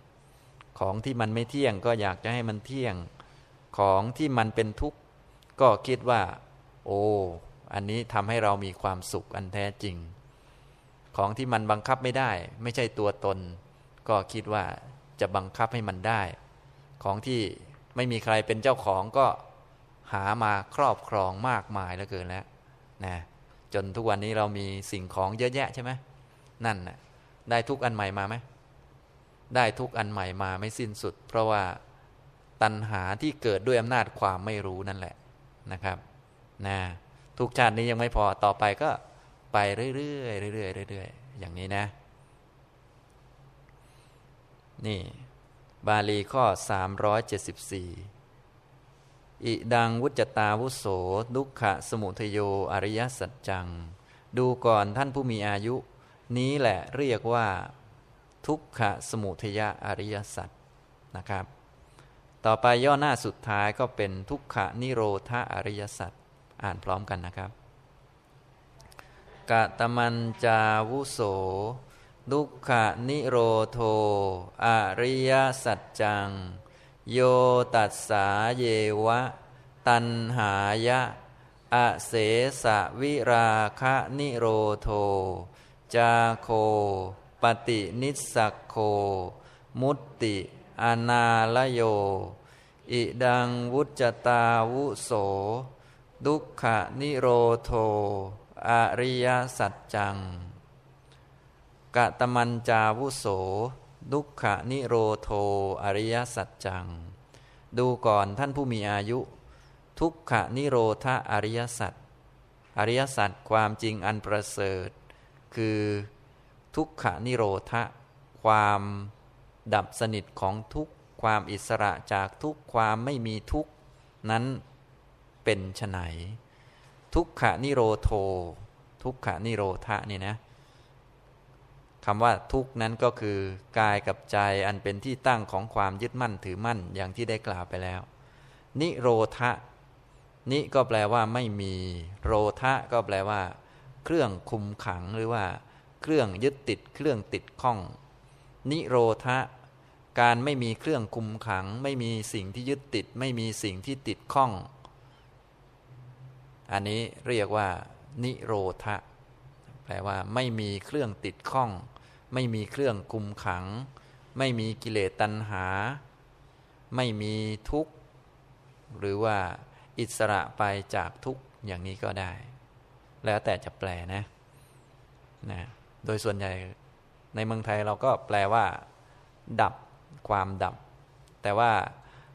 ของที่มันไม่เที่ยงก็อยากจะให้มันเที่ยงของที่มันเป็นทุกข์ก็คิดว่า โอ้อันนี้ทำให้เรามีความสุขอันแท้จริง ของที่มันบังคับไม่ได้ ไม่ใช่ตัวตน ก็คิดว่าจะบังคับให้มันได้ ของที่ไม่มีใครเป็นเจ้าของก็ หามาครอบครองมากมายเหลือเกินแล้วนะจนทุกวันนี้เรามีสิ่งของเยอะแยะใช่ไหมนั่นนะ่ะได้ทุกอันใหม่มาไหมได้ทุกอันใหม่มาไม่สิ้นสุด เพราะว่าตัณหาที่เกิดด้วยอำนาจความไม่รู้นั่นแหละนะครับนะทุกชาตินี้ยังไม่พอต่อไปก็ไปเรื่อยๆเรื่อยๆเรื่อยๆอย่างนี้นะ นี่ บาลีข้อ 374 อิดังวุจตาวุโสดุขะสมุทโยอริยสัจจัง ดูก่อนท่านผู้มีอายุ นี้แหละเรียกว่า ทุกขะสมุทยะอริยสัจนะครับ ต่อไปย่อหน้าสุดท้ายก็เป็นทุกขะนิโรธาอริยสัจอ่านพร้อมกันนะครับกะตมันจาวุโสดุขะนิโรโทอริยสัจจัง โยตัสสาเยวะ ตันหายะ อเสสะวิราคะนิโรโท จาโค ปฏินิสักโค มุตติอนาลโย อิดังวุจตาวุโส ดุขะนิโรโท อริยสัจจังกะตมันจาวุโส ดุขะนิโรโทอริยสัจจัง ดูก่อนท่านผู้มีอายุ ทุกขะนิโรธอริยสัจอริยสัจความจริงอันประเสริฐ คือทุกขะนิโรธความดับสนิทของทุกความอิสระจากทุกความไม่มีทุกนั้นเป็นไฉนทุกขะนิโรโท ทุกขะนิโรธะนี่นะ คำว่าทุกนั้นก็คือกายกับใจอันเป็นที่ตั้งของความยึดมั่นถือมั่นอย่างที่ได้กล่าวไปแล้ว นิโรธะนิก็แปลว่าไม่มีโรธะก็แปลว่า เครื่องคุมขังหรือว่า เครื่องยึดติดเครื่องติดข้อง นิโรธะการไม่มีเครื่องคุมขัง ไม่มีสิ่งที่ยึดติด ไม่มีสิ่งที่ติดข้อง อันนี้เรียกว่า นิโรธะแปลว่า ไม่มีเครื่องติดข้อง ไม่มีเครื่องคุมขัง ไม่มีกิเลสตัณหา ไม่มีทุกข์ หรือว่าอิสระไปจากทุกข์อย่างนี้ก็ได้ แล้วแต่จะแปลนะนะโดยส่วนใหญ่ในเมืองไทยเราก็แปลว่า ดับความดับ แต่ว่า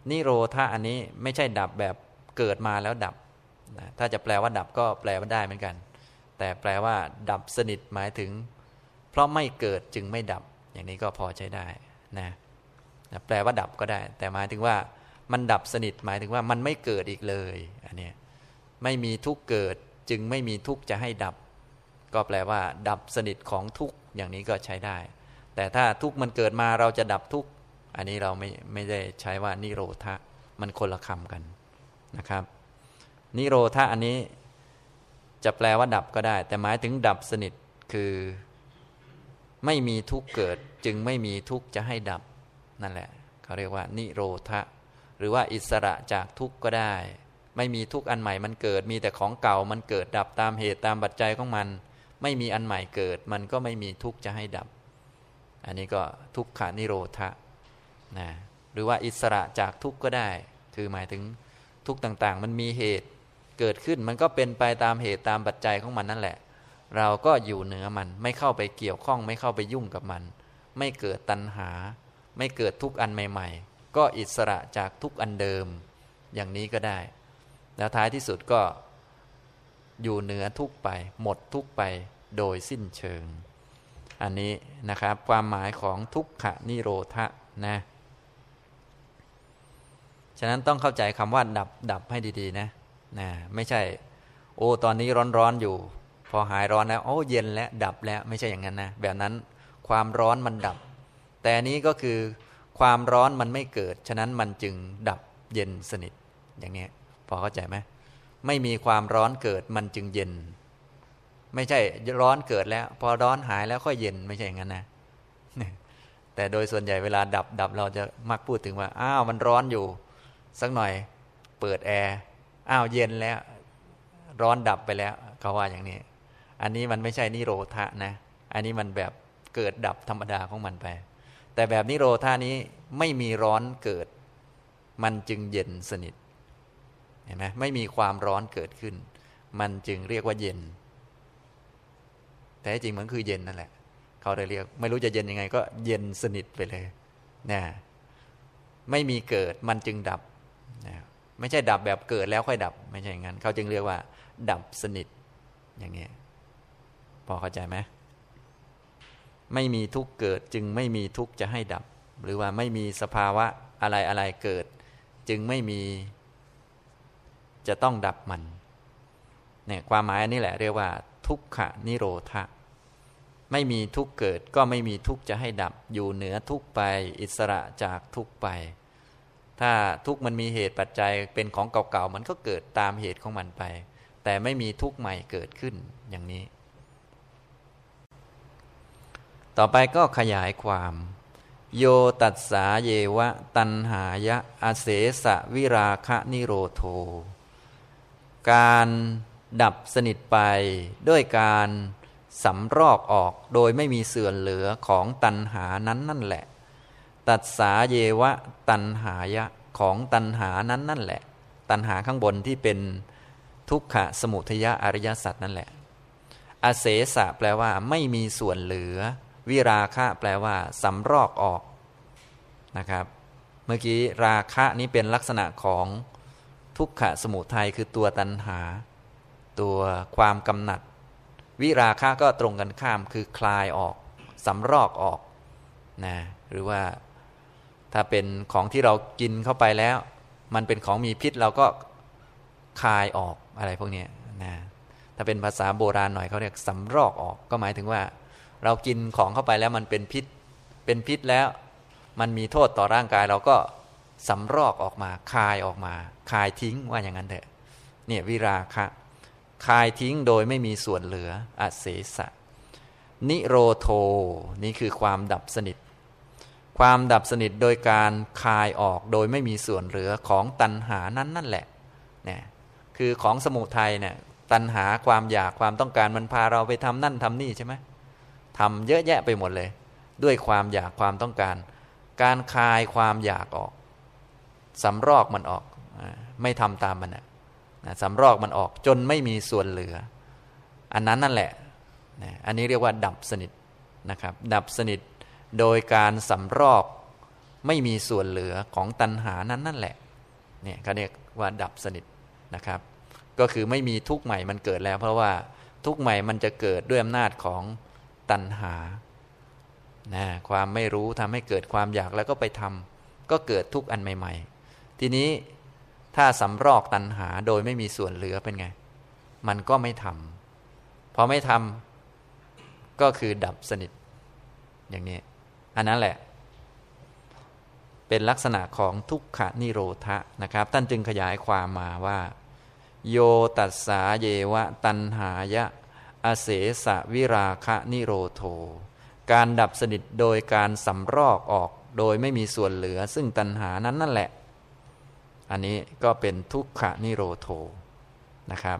นิโรธาอันนี้ไม่ใช่ดับแบบเกิดมาแล้วดับนะถ้าจะแปลว่าดับก็แปลว่าได้เหมือนกัน แต่แปลว่า ดับสนิทหมายถึง เพราะไม่เกิดจึงไม่ดับ อย่างนี้ก็พอใช้ได้นะแปลว่าดับก็ได้ แต่หมายถึงว่ามันดับสนิทหมายถึงว่ามันไม่เกิดอีกเลยอันนี้ไม่มีทุกเกิดจึงไม่มีทุกจะให้ดับ ก็แปลว่า ดับสนิทของทุกอย่างนี้ก็ใช้ได้ แต่ถ้าทุกมันเกิดมาเราจะดับทุกอันนี้เราไม่ไม่ได้ใช้ว่านิโรธะมันคนละคำกันนะครับ นิโรธาอันนี้จะแปลว่าดับก็ได้ แต่หมายถึงดับสนิทคือ ไม่มีทุกเกิดจึงไม่มีทุกจะให้ดับ นั่นแหละเขาเรียกว่า นิโรธะ หรือว่าอิสระจากทุกก็ได้ ไม่มีทุกอันใหม่มันเกิด มีแต่ของเก่ามันเกิดดับตามเหตุตามปัจจัยของมัน ไม่มีอันใหม่เกิด มันก็ไม่มีทุกจะให้ดับ อันนี้ก็ทุกขานิโรธะนะหรือว่าอิสระจากทุกก็ได้ คือหมายถึงทุกต่างๆ มันมีเหตุเกิดขึ้นมันก็เป็นไปตามเหตุตามปัจจัยของมันนั่นแหละ เราก็อยู่เหนือมัน ไม่เข้าไปเกี่ยวข้อง ไม่เข้าไปยุ่งกับมัน ไม่เกิดตัณหา ไม่เกิดทุกข์อันใหม่ ๆ ก็อิสระจากทุกอันเดิม อย่างนี้ก็ได้ แล้วท้ายที่สุดก็อยู่เหนือทุกไป หมดทุกไปโดยสิ้นเชิง อันนี้นะครับ ความหมายของทุกขนิโรธะนะฉะนั้นต้องเข้าใจคำว่าดับดับให้ดีๆนะนะ ไม่ใช่ โอ้ตอนนี้ร้อนๆอยู่ พอหายร้อนแล้วโอ้เย็นแล้วดับแล้วไม่ใช่อย่างนั้นนะแบบนั้นความร้อนมันดับ แต่นี้ก็คือความร้อนมันไม่เกิด ฉะนั้นมันจึงดับเย็นสนิทอย่างนี้พอเข้าใจไหมไม่มีความร้อนเกิดมันจึงเย็น ไม่ใช่ร้อนเกิดแล้ว พอร้อนหายแล้วค่อยเย็นไม่ใช่อย่างนั้นนะแต่โดยส่วนใหญ่เวลาดับดับเราจะมักพูดถึงว่าอ้าวมันร้อนอยู่ สักหน่อยเปิดแอร์อ้าวเย็นแล้ว ร้อนดับไปแล้วเขาว่าอย่างนี้ อันนี้มันไม่ใช่นิโรธะนะ อันนี้มันแบบเกิดดับธรรมดาของมันไป แต่แบบนิโรธานี้ไม่มีร้อนเกิด มันจึงเย็นสนิท เห็นไหมไม่มีความร้อนเกิดขึ้น มันจึงเรียกว่าเย็น แต่จริงมันคือเย็นนั่นแหละ เขาเลยเรียก ไม่รู้จะเย็นยังไง ก็เย็นสนิทไปเลยนะไม่มีเกิดมันจึงดับนะไม่ใช่ดับแบบเกิดแล้วค่อยดับ ไม่ใช่อย่างนั้น เขาจึงเรียกว่า ดับสนิทอย่างนี้ อเข้าใจไหมไม่มีทุกเกิดจึงไม่มีทุกจะให้ดับ หรือว่าไม่มีสภาวะอะไรอะไรเกิด จึงไม่มีจะต้องดับมันเนี่ยความหมายอันนี้แหละเรียกว่า ทุกขะนิโรธะไม่มีทุกเกิดก็ไม่มีทุกจะให้ดับอยู่เหนือทุกไป อิสระจากทุกไป ถ้าทุกมันมีเหตุปัจจัยเป็นของเก่าๆมันก็เกิดตามเหตุของมันไป แต่ไม่มีทุกใหม่เกิดขึ้นอย่างนี้ ต่อไปก็ขยายความ โยตัสสาเยวะ ตันหายะ อาเสสะวิราคะนิโรโท การดับสนิทไปด้วยการสำรอกออกโดยไม่มีเสื่อเหลือของตันหานั้นนั่นแหละ ตัดสาเยวะ ตันหายะของตันหานั้นนั่นแหละ ตันหาข้างบนที่เป็นทุกขะสมุทยะอริยสัจนั่นแหละ อเสสะแปลว่าไม่มีส่วนเหลือ วิราคะแปลว่าสำรอกออกนะครับ เมื่อกี้ราคะนี้เป็นลักษณะของทุกขะสมุทัยคือตัวตัณหา ตัวความกำหนัด วิราคะก็ตรงกันข้ามคือคลายออกสำรอกออกนะหรือว่าถ้าเป็นของที่เรากินเข้าไปแล้ว มันเป็นของมีพิษเราก็คายออกอะไรพวกนี้นะถ้าเป็นภาษาโบราณหน่อยเขาเรียกสำรอกออก ก็หมายถึงว่า เรากินของเข้าไปแล้วมันเป็นพิษ เป็นพิษแล้ว มันมีโทษต่อร่างกายเราก็สำรอกออกมา คายออกมา คายทิ้งว่าอย่างนั้นเถอะ เนี่ยวิราคะ คายทิ้งโดยไม่มีส่วนเหลืออเสสะ นิโรโท นี่คือความดับสนิท ความดับสนิทโดยการคายออกโดยไม่มีส่วนเหลือของตัณหานั้นนั่นแหละ เนี่ยคือของสมุทัยเนี่ย ตัณหาความอยากความต้องการมันพาเราไปทำนั่นทำนี่ใช่ไหม ทำเยอะแยะไปหมดเลย ด้วยความอยากความต้องการ การคลายความอยากออกสำรอกมันออก ไม่ทำตามมันนะสำรอกมันออกจนไม่มีส่วนเหลือ อันนั้นนั่นแหละ อันนี้เรียกว่าดับสนิทนะครับ ดับสนิทโดยการสำรอกไม่มีส่วนเหลือของตัณหานั้นนั่นแหละเนี่ยเขาเรียกว่าดับสนิทนะครับ ก็คือไม่มีทุกข์ใหม่มันเกิดแล้ว เพราะว่าทุกข์ใหม่มันจะเกิดด้วยอำนาจของ ตัณหานะความไม่รู้ทำให้เกิดความอยากแล้วก็ไปทำก็เกิดทุกข์อันใหม่ ๆ ทีนี้ถ้าสำรอกตัณหาโดยไม่มีส่วนเหลือเป็นไง มันก็ไม่ทำพอไม่ทำก็คือดับสนิท อย่างนี้ อันนั้นแหละ เป็นลักษณะของทุกขนิโรธะนะครับ ท่านจึงขยายความมาว่า โยตัสสาเยวะตันหายะ อเสสะวิราคะนิโรโท การดับสนิทโดยการสำรอกออกโดยไม่มีส่วนเหลือซึ่งตัณหานั้นนั่นแหละ อันนี้ก็เป็นทุกขะนิโรโทนะครับ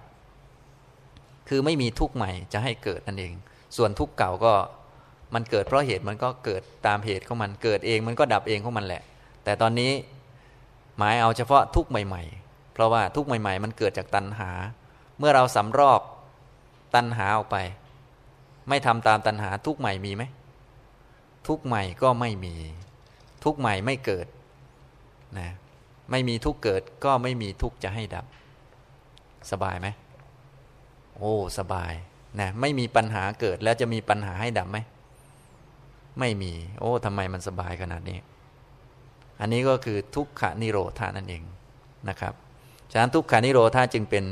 คือไม่มีทุกข์ใหม่จะให้เกิดนั่นเอง ส่วนทุกข์เก่าก็มันเกิดเพราะเหตุมันก็เกิดตามเหตุของมันเกิดเองมันก็ดับเองของมันแหละ แต่ตอนนี้หมายเอาเฉพาะทุกข์ใหม่ ๆ เพราะว่าทุกข์ใหม่ ๆ มันเกิดจากตัณหา เมื่อเราสำรอก ตัณหาออกไป ไม่ทำตามตัณหาทุกใหม่มีไหมทุกใหม่ก็ไม่มี ทุกใหม่ไม่เกิดนะไม่มีทุกเกิดก็ไม่มีทุกจะให้ดับ สบายไหมโอ้สบายนะไม่มีปัญหาเกิดแล้วจะมีปัญหาให้ดับไหมไม่มี โอ้ทำไมมันสบายขนาดนี้ อันนี้ก็คือทุกขานิโรธานั่นเองนะครับฉะนั้นทุกขานิโรธาจึงเป็น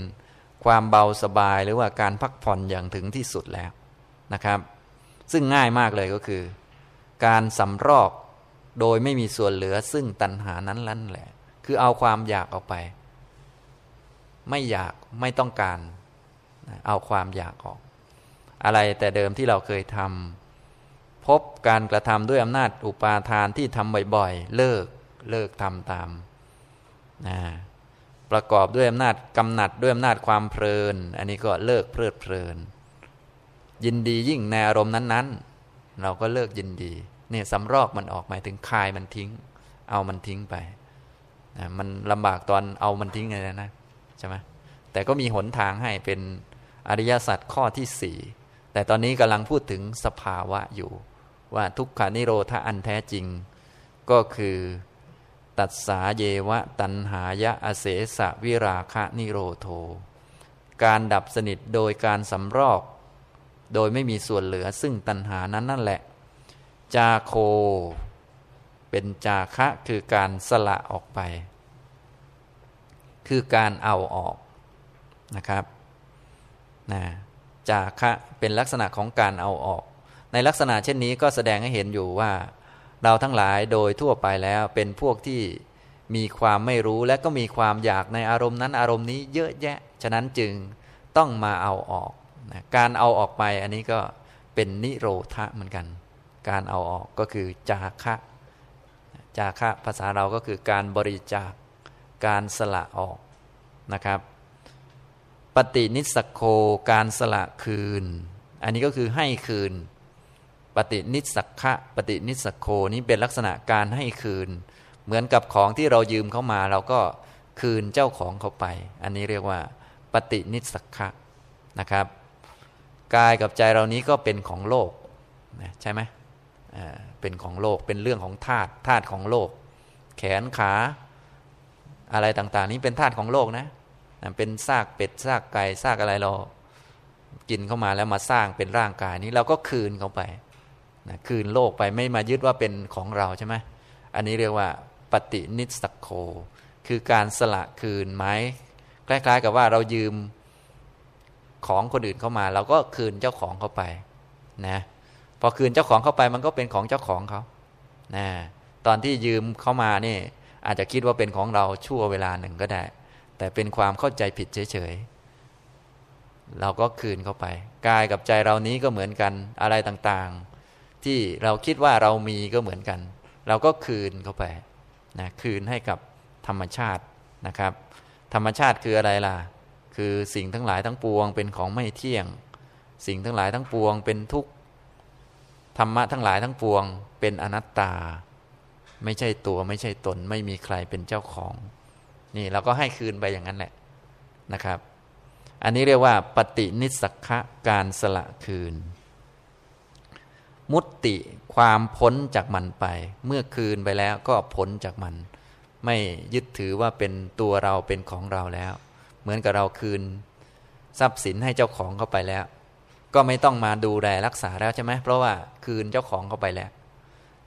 ความเบาสบายหรือว่าการพักผ่อนอย่างถึงที่สุดแล้วนะครับ ซึ่งง่ายมากเลยก็คือ การสำรอกโดยไม่มีส่วนเหลือซึ่งตัณหานั้นลั้นแหละ คือเอาความอยากออกไป ไม่อยากไม่ต้องการ เอาความอยากออก อะไรแต่เดิมที่เราเคยทำพบการกระทำด้วยอำนาจอุปาทานที่ทำบ่อยๆ เลิกเลิกทำตามนะ ประกอบด้วยอำนาจกำหนัดด้วยอำนาจความเพลิน อันนี้ก็เลิกเพลิดเพลิน ยินดียิ่งในอารมณ์นั้นๆ เราก็เลิกยินดีเนี่ยสำรอกมันออกหมายถึงคายมันทิ้ง เอามันทิ้งไปมันลำบากตอนเอามันทิ้งไงนะใช่ไหมแต่ก็มีหนทางให้เป็นอริยสัจข้อที่สี่แต่ตอนนี้กำลังพูดถึงสภาวะอยู่ ว่าทุกขานิโรธอันแท้จริง ก็คือ ตัดสาเยวะตันหายะอเสสะวิราคะนิโรโท การดับสนิทโดยการสำรอก โดยไม่มีส่วนเหลือซึ่งตัณหานั้นนั่นแหละ จาโค เป็นจาคะคือการสละออกไป คือการเอาออกนะครับนะจาคะเป็นลักษณะของการเอาออก ในลักษณะเช่นนี้ก็แสดงให้เห็นอยู่ว่า เราทั้งหลายโดยทั่วไปแล้วเป็นพวกที่มีความไม่รู้และก็มีความอยากในอารมณ์นั้นอารมณ์นี้เยอะแยะ ฉะนั้นจึงต้องมาเอาออกนะการเอาออกไปอันนี้ก็เป็นนิโรธะเหมือนกัน การเอาออกก็คือจาคะ จาคะภาษาเราก็คือการบริจาค การสละออกนะครับ ปฏินิสโคการสละคืน อันนี้ก็คือให้คืน ปฏินิสักะปฏินิสโคนี้เป็นลักษณะการให้คืน เหมือนกับของที่เรายืมเข้ามาเราก็คืนเจ้าของเขาไป อันนี้เรียกว่า ปฏินิสักะนะครับกายกับใจเรานี้ก็เป็นของโลกนะใช่ไหมเป็นของโลกเป็นเรื่องของธาตุธาตุของโลก แขนขาอะไรต่างๆ นี้เป็นธาตุของโลกนะเป็นซากเป็ดซากไก่ซากอะไรเรากินเข้ามาแล้วมาสร้างเป็นร่างกายนี้เราก็คืนเขาไป นะคืนโลกไปไม่มายึดว่าเป็นของเราใช่ไหมอันนี้เรียกว่าปฏินิสโค คือการสละคืนไม้คล้าย ๆ กับว่าเรายืมของคนอื่นเข้ามา เราก็คืนเจ้าของเข้าไปนะพอคืนเจ้าของเข้าไปมันก็เป็นของเจ้าของเขานะตอนที่ยืมเข้ามานี่อาจจะคิดว่าเป็นของเราชั่วเวลาหนึ่งก็ได้ แต่เป็นความเข้าใจผิดเฉยๆเราก็คืนเข้าไปกายกับใจเรานี้ก็เหมือนกันอะไรต่างๆ ที่เราคิดว่าเรามีก็เหมือนกัน เราก็คืนเข้าไปนะคืนให้กับธรรมชาตินะครับ ธรรมชาติคืออะไรล่ะ คือสิ่งทั้งหลายทั้งปวงเป็นของไม่เที่ยง สิ่งทั้งหลายทั้งปวงเป็นทุกข์ธรรมะทั้งหลายทั้งปวง เป็นอนัตตา ไม่ใช่ตัวไม่ใช่ตน ไม่มีใครเป็นเจ้าของ นี่เราก็ให้คืนไปอย่างนั้นแหละนะครับ อันนี้เรียกว่าปฏินิสักะการสละคืน มุตติความพ้นจากมันไป เมื่อคืนไปแล้วก็พ้นจากมัน ไม่ยึดถือว่าเป็นตัวเราเป็นของเราแล้ว เหมือนกับเราคืน ทรัพย์สินให้เจ้าของเข้าไปแล้ว ก็ไม่ต้องมาดูแลรักษาแล้วใช่ไหมเพราะว่าคืนเจ้าของเข้าไปแล้ว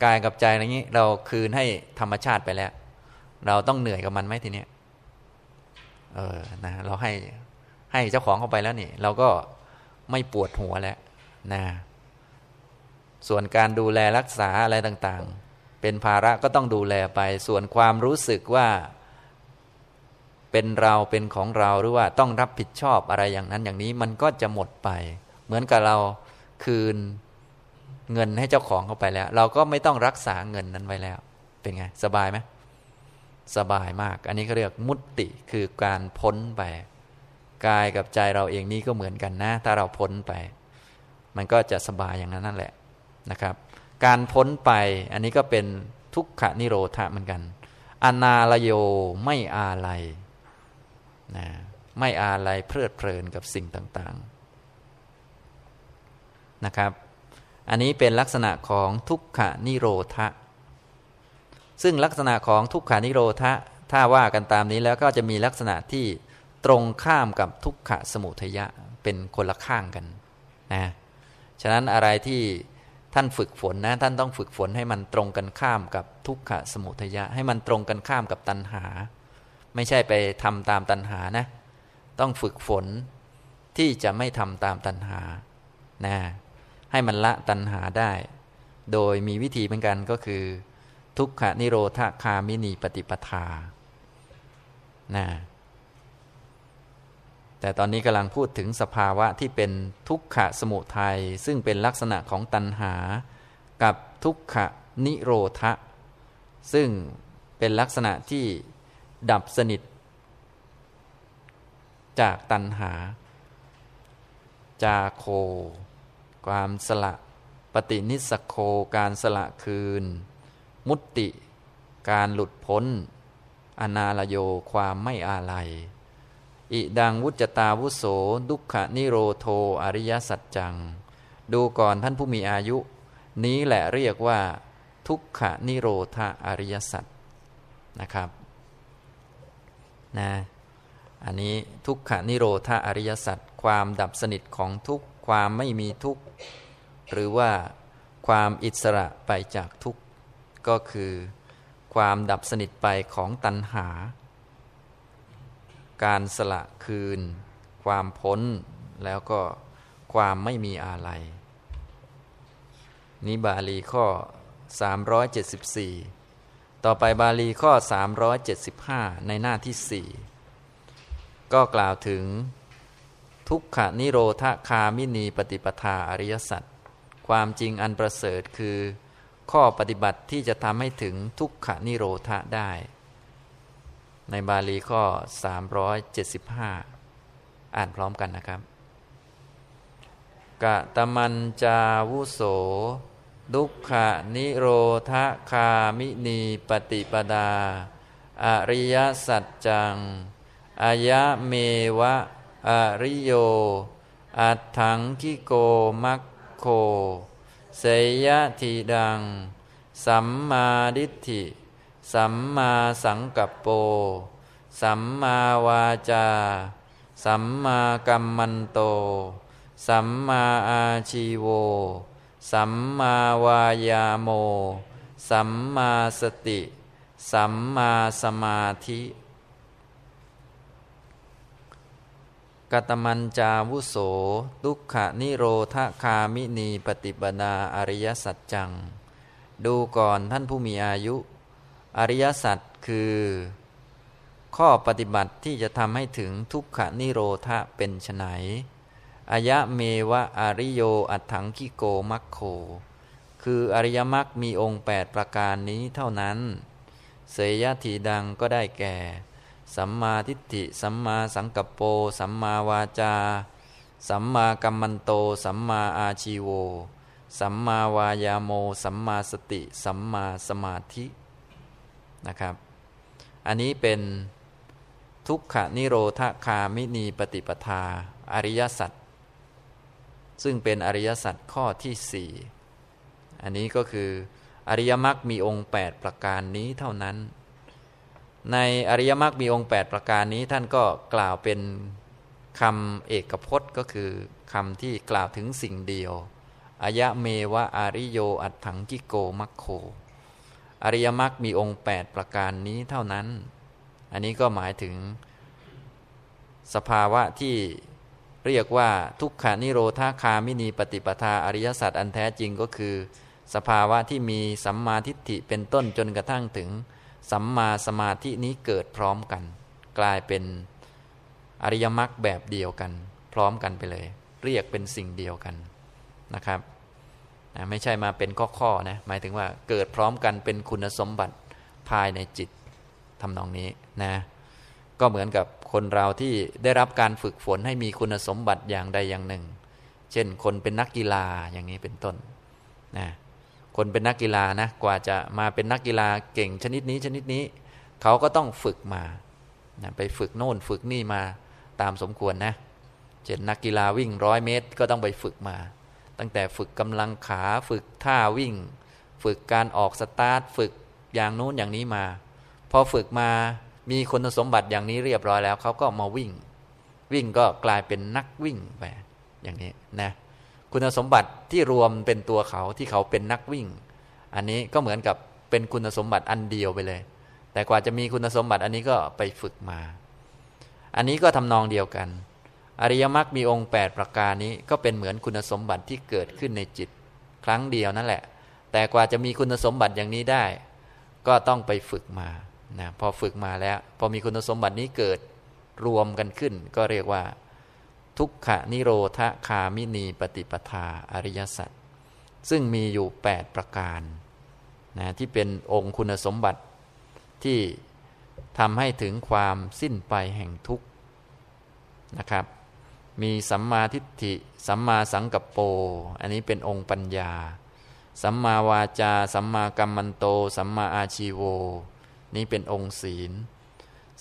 กายกับใจอะไรนี้ เราคืนให้ธรรมชาติไปแล้ว เราต้องเหนื่อยกับมันไหมทีเนี้ยเออนะเราให้ให้เจ้าของเข้าไปแล้วนี่ เราก็ไม่ปวดหัวแล้วนะ ส่วนการดูแลรักษาอะไรต่างๆ เป็นภาระก็ต้องดูแลไป ส่วนความรู้สึกว่า เป็นเราเป็นของเราหรือว่าต้องรับผิดชอบอะไรอย่างนั้นอย่างนี้มันก็จะหมดไป เหมือนกับเราคืนเงินให้เจ้าของเขาไปแล้ว เราก็ไม่ต้องรักษาเงินนั้นไว้แล้ว เป็นไง สบายไหมสบายมาก อันนี้เขาเรียกมุตติคือการพ้นไปกายกับใจเราเองนี่ก็เหมือนกันนะ ถ้าเราพ้นไป มันก็จะสบายอย่างนั้นนั่นแหละ นะครับ การพ้นไปอันนี้ก็เป็นทุกขนิโรธเหมือนกัน อนาลโยไม่อาลัยนะไม่อาลัยเพลิดเพลินกับสิ่งต่างๆนะครับ อันนี้เป็นลักษณะของทุกขานิโรธซึ่งลักษณะของทุกขานิโรธะถ้าว่ากันตามนี้แล้วก็จะมีลักษณะที่ตรงข้ามกับทุกขสมุทยะเป็นคนละข้างกันนะฉะนั้นอะไรที่ ท่านฝึกฝนนะ ท่านต้องฝึกฝนให้มันตรงกันข้ามกับทุกขะสมุทยะ ให้มันตรงกันข้ามกับตัณหา ไม่ใช่ไปทำตามตัณหานะ ต้องฝึกฝนที่จะไม่ทำตามตัณหานะให้มันละตัณหาได้ โดยมีวิธีเหมือนกันก็คือ ทุกขนิโรธคามินีปฏิปทานะ แต่ตอนนี้กำลังพูดถึงสภาวะที่เป็นทุกขะสมุทัยซึ่งเป็นลักษณะของตัณหา กับทุกขะนิโรธะซึ่งเป็นลักษณะที่ดับสนิท จากตัณหา จาโค ความสละปฏินิสโคการสละคืน มุตติ การหลุดพ้น อนาลโยความไม่อาลัย อิดังวุจตาวุโสดุขนิโรโทอริยสัจจัง ดูก่อนท่านผู้มีอายุ นี้แหละเรียกว่า ทุกขนิโรธาอริยสัจนะครับนะอันนี้ทุกขนิโรธาอริยสัจความดับสนิทของทุกความไม่มีทุกข์หรือว่าความอิสระไปจากทุกข์ก็คือ ความดับสนิทไปของตัณหา การสละคืน ความพ้นแล้วก็ความไม่มีอะไรนี้บาลีข้อ 374 ต่อไปบาลีข้อ 375 ในหน้าที่ 4 ก็กล่าวถึง ทุกขนิโรธคามินีปฏิปทาอริยสัจความจริงอันประเสริฐคือ ข้อปฏิบัติที่จะทำให้ถึงทุกขนิโรธได้ ในบาลีข้อ 375 อ่านพร้อมกันนะครับ กะตมันจาวุโส ดุขนิโรธคามินีปฏิปดา อริยสัจจัง อายะเมวะ อริโย อัตถังคิโกมัคโค เสยะทีดัง สัมมาดิฏฐิ สัมมาสังกัปโป สัมมาวาจา สัมมากัมมันโต สัมมาอาชีโว สัมมาวายาโม สัมมาสติ สัมมาสมาธิกตมันจาวุโส ทุกขนิโรธคามินีปฏิปนาอริยสัจจัง ดูก่อนท่านผู้มีอายุ อริยสัจคือข้อปฏิบัติที่จะทำให้ถึงทุกขนิโรธเป็นไฉนอายะเมวะอริโยอัตถังคิโกมัคโค คืออริยมรรคมีองค์แปดประการนี้เท่านั้น เสยยะทีดังก็ได้แก่ สัมมาทิฏฐิ สัมมาสังกัปโป สัมมาวาจา สัมมากัมมันโต สัมมาอาชีโว สัมมาวายาโม สัมมาสติ สัมมาสมาธิ นะครับ อันนี้เป็นทุกขนิโรธคามินีปฏิปทา อริยสัจซึ่งเป็นอริยสัจข้อที่สี่อันนี้ก็คืออริยมรรคมีองค์ 8 ประการนี้เท่านั้น ในอริยมรรคมีองค์ 8 ประการนี้ท่านก็กล่าวเป็นคำเอกพจน์ก็คือคำที่กล่าวถึงสิ่งเดียวอายะเมวะอาริโยอัตถังกิโกมัคโค อริยมรรคมีองค์ 8 ประการนี้เท่านั้น อันนี้ก็หมายถึง สภาวะที่เรียกว่าทุกขานิโรธาคามินีปฏิปทาอริยสัจอันแท้จริงก็คือ สภาวะที่มีสัมมาทิฏฐิเป็นต้นจนกระทั่งถึง สัมมาสมาธินี้เกิดพร้อมกัน กลายเป็นอริยมรรคแบบเดียวกัน พร้อมกันไปเลย เรียกเป็นสิ่งเดียวกันนะครับ นะไม่ใช่มาเป็นข้อๆนะหมายถึงว่าเกิดพร้อมกันเป็นคุณสมบัติภายในจิตทำนองนี้นะก็เหมือนกับคนเราที่ได้รับการฝึกฝนให้มีคุณสมบัติอย่างใดอย่างหนึ่ง เช่นคนเป็นนักกีฬาอย่างนี้เป็นต้นนะคนเป็นนักกีฬานะกว่าจะมาเป็นนักกีฬาเก่งชนิดนี้ชนิดนี้เขาก็ต้องฝึกมานะไปฝึกโน่นฝึกนี่มาตามสมควรนะเช่นนักกีฬาวิ่งร้อยเมตร ก็ต้องไปฝึกมา ตั้งแต่ฝึกกำลังขาฝึกท่าวิ่ง ฝึกการออกสตาร์ทฝึกอย่างนู้นอย่างนี้มา พอฝึกมามีคุณสมบัติอย่างนี้เรียบร้อยแล้วเขาก็มาวิ่ง วิ่งก็กลายเป็นนักวิ่งไปอย่างนี้นะคุณสมบัติที่รวมเป็นตัวเขาที่เขาเป็นนักวิ่ง อันนี้ก็เหมือนกับเป็นคุณสมบัติอันเดียวไปเลย แต่กว่าจะมีคุณสมบัติอันนี้ก็ไปฝึกมา อันนี้ก็ทำนองเดียวกัน อริยมรรคมีองค์ 8 ประการนี้ ก็เป็นเหมือนคุณสมบัติที่เกิดขึ้นในจิต ครั้งเดียวนั่นแหละ แต่กว่าจะมีคุณสมบัติอย่างนี้ได้ ก็ต้องไปฝึกมานะพอฝึกมาแล้ว พอมีคุณสมบัตินี้เกิดรวมกันขึ้น ก็เรียกว่า ทุกขนิโรธคามินีปฏิปทาอริยสัจซึ่งมีอยู่ 8 ประการนะที่เป็นองค์คุณสมบัติที่ทำให้ถึงความสิ้นไปแห่งทุกข์นะครับ มีสัมมาทิฏฐิ สัมมาสังกัปโป อันนี้เป็นองค์ปัญญา สัมมาวาจา สัมมากัมมันโต สัมมาอาชีโว นี่เป็นองค์ศีล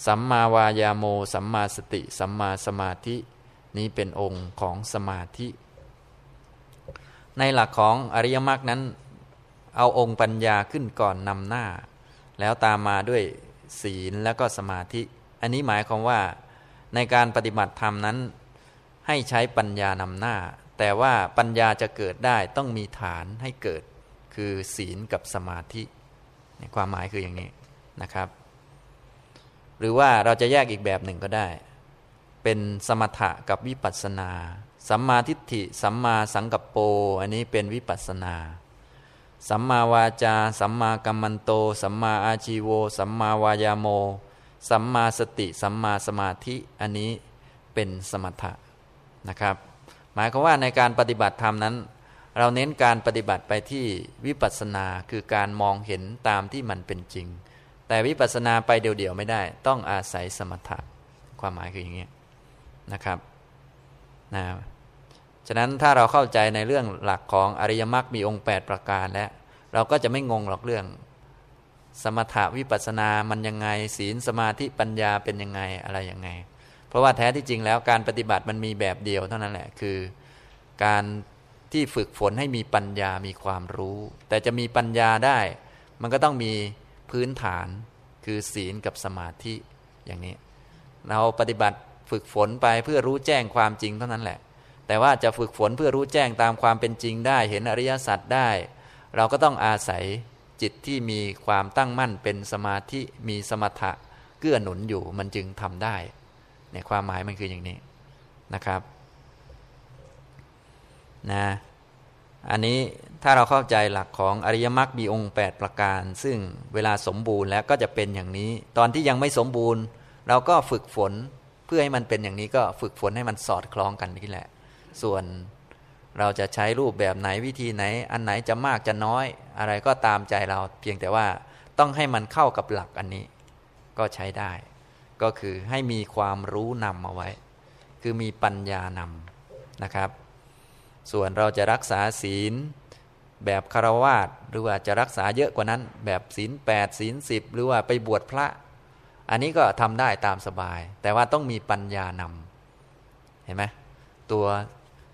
สัมมาวายาโม สัมมาสติ สัมมาสมาธิ นี้เป็นองค์ของสมาธิ ในหลักของอริยมรรคนั้น เอาองค์ปัญญาขึ้นก่อนนำหน้า แล้วตามมาด้วยศีลแล้วก็สมาธิ อันนี้หมายความว่าในการปฏิบัติธรรมนั้น ให้ใช้ปัญญานำหน้า แต่ว่าปัญญาจะเกิดได้ต้องมีฐานให้เกิด คือศีลกับสมาธิ ความหมายคืออย่างนี้นะครับ หรือว่าเราจะแยกอีกแบบหนึ่งก็ได้ เป็นสมถะกับวิปัสสนา สัมมาทิฏฐิ สัมมาสังกัปโป อันนี้เป็นวิปัสสนาสัมมาวาจา สัมมากัมมันโต สัมมาอาชีโว สัมมาวายาโม สัมมาสติ สัมมาสมาธิ อันนี้เป็นสมถะ นะครับ หมายความว่าในการปฏิบัติธรรมนั้น เราเน้นการปฏิบัติไปที่วิปัสสนาคือการมองเห็นตามที่มันเป็นจริง แต่วิปัสสนาไปเดี่ยวๆไม่ได้ ต้องอาศัยสมถะความหมายคืออย่างนี้นะครับนะฉะนั้นถ้าเราเข้าใจในเรื่องหลักของอริยมรรคมีองค์ 8 ประการแล้วเราก็จะไม่งงหรอกเรื่อง สมถะวิปัสสนามันยังไง ศีลสมาธิปัญญาเป็นยังไงอะไรยังไง เพราะว่าแท้ที่จริงแล้วการปฏิบัติมันมีแบบเดียวเท่านั้นแหละคือ การที่ฝึกฝนให้มีปัญญามีความรู้ แต่จะมีปัญญาได้ มันก็ต้องมีพื้นฐานคือศีลกับสมาธิอย่างนี้ เราปฏิบัติฝึกฝนไปเพื่อรู้แจ้งความจริงเท่านั้นแหละ แต่ว่าจะฝึกฝนเพื่อรู้แจ้งตามความเป็นจริงได้ เห็นอริยสัจได้ เราก็ต้องอาศัยจิตที่มีความตั้งมั่นเป็นสมาธิมีสมถะเกื้อหนุนอยู่มันจึงทำได้ เนี่ยความหมายมันคืออย่างนี้นะครับนะอันนี้ถ้าเราเข้าใจหลักของอริยมรรคมีองค์ 8 ประการ ซึ่งเวลาสมบูรณ์แล้วก็จะเป็นอย่างนี้ ตอนที่ยังไม่สมบูรณ์ เราก็ฝึกฝนเพื่อให้มันเป็นอย่างนี้ก็ฝึกฝนให้มันสอดคล้องกันนี่แหละ ส่วนเราจะใช้รูปแบบไหนวิธีไหน อันไหนจะมากจะน้อย อะไรก็ตามใจเราเพียงแต่ว่าต้องให้มันเข้ากับหลักอันนี้ก็ใช้ได้ ก็คือให้มีความรู้นำเอาไว้ คือมีปัญญานำนะครับ ส่วนเราจะรักษาศีลแบบคารวาสหรือว่าจะรักษาเยอะกว่านั้น แบบศีลแปดศีลสิบหรือว่าไปบวชพระ อันนี้ก็ทำได้ตามสบาย แต่ว่าต้องมีปัญญานำเห็นไหมตัว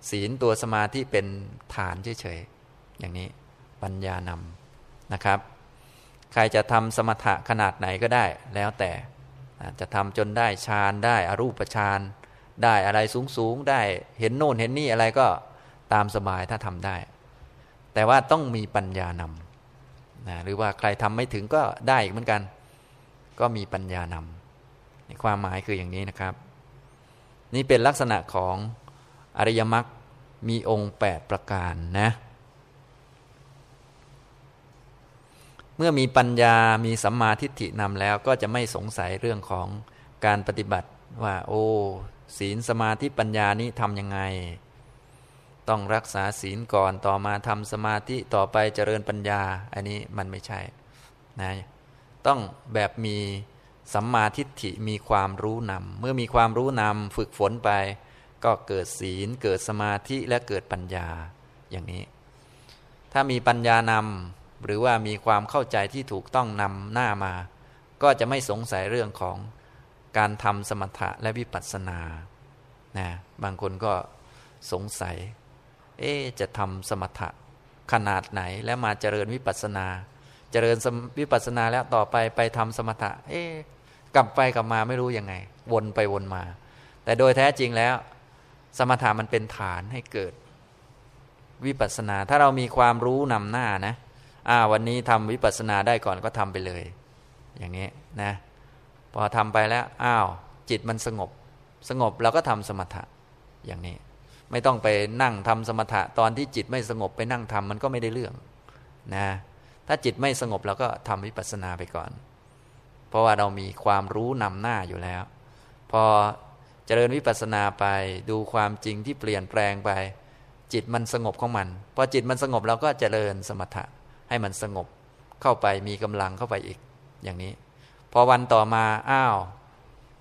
ศีลตัวสมาธิเป็นฐานเฉยๆอย่างนี้ปัญญานำนะครับ ใครจะทำสมถะขนาดไหนก็ได้แล้วแต่ จะทำจนได้ฌานได้อรูปฌานได้อะไรสูงๆได้เห็นโน่นเห็นนี่อะไรก็ตามสบายถ้าทำได้ แต่ว่าต้องมีปัญญานำนะหรือว่าใครทำไม่ถึงก็ได้อีกเหมือนกัน ก็มีปัญญานำความหมายคืออย่างนี้นะครับ นี่เป็นลักษณะของอริยมรรคมีองค์ 8 ประการนะ เมื่อมีปัญญามีสัมมาทิฏฐินำแล้วก็จะไม่สงสัยเรื่องของการปฏิบัติว่า โอ้ศีลสมาธิปัญญานี้ทำยังไง ต้องรักษาศีลก่อนต่อมาทำสมาธิต่อไปเจริญปัญญา อันนี้มันไม่ใช่นะต้องแบบมีสัมมาทิฏฐิมีความรู้นำเมื่อมีความรู้นำฝึกฝนไป ก็เกิดศีลเกิดสมาธิและเกิดปัญญาอย่างนี้ ถ้ามีปัญญานำ หรือว่ามีความเข้าใจที่ถูกต้องนำหน้ามา ก็จะไม่สงสัยเรื่องของการทำสมถะและวิปัสสนานะบางคนก็สงสัย เอ๊จะทำสมถะขนาดไหนแล้วมาเจริญวิปัสสนา เจริญวิปัสสนาแล้วต่อไปไปทำสมถะ เอ๊กลับไปกลับมาไม่รู้ยังไง วนไปวนมา แต่โดยแท้จริงแล้ว สมถะมันเป็นฐานให้เกิด วิปัสนา ถ้าเรามีความรู้นำหน้านะ อ่าวันนี้ทำวิปัสสนาได้ก่อนก็ทำไปเลย อย่างนี้นะ พอทำไปแล้วอ้าวจิตมันสงบ สงบเราก็ทำสมถะอย่างนี้ ไม่ต้องไปนั่งทำสมถะตอนที่จิตไม่สงบไปนั่งทำมันก็ไม่ได้เรื่องนะถ้าจิตไม่สงบเราก็ทำวิปัสนาไปก่อน เพราะว่าเรามีความรู้นำหน้าอยู่แล้ว พอเจริญวิปัสสนาไปดูความจริงที่เปลี่ยนแปลงไป จิตมันสงบของมัน พอจิตมันสงบเราก็เจริญสมถะ ให้มันสงบเข้าไปมีกำลังเข้าไปอีกอย่างนี้ พอวันต่อมาอ้าว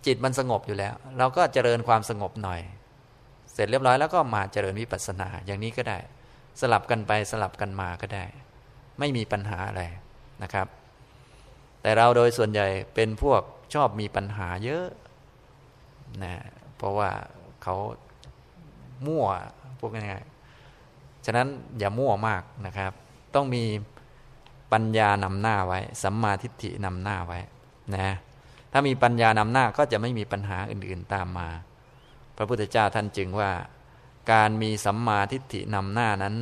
จิตมันสงบอยู่แล้ว เราก็เจริญความสงบหน่อย เสร็จเรียบร้อยแล้วก็มาเจริญวิปัสสนาอย่างนี้ก็ได้ สลับกันไปสลับกันมาก็ได้ ไม่มีปัญหาอะไรนะครับ แต่เราโดยส่วนใหญ่เป็นพวกชอบมีปัญหาเยอะนะเพราะว่าเขามั่วพวกนี้ฉะนั้นอย่ามั่วมากนะครับ ต้องมี ปัญญานำหน้าไว้ สัมมาทิฏฐินำหน้าไว้นะถ้ามีปัญญานำหน้าก็จะไม่มีปัญหาอื่นๆตามมา พระพุทธเจ้าท่านจึงว่า การมีสัมมาทิฏฐินำหน้านั้น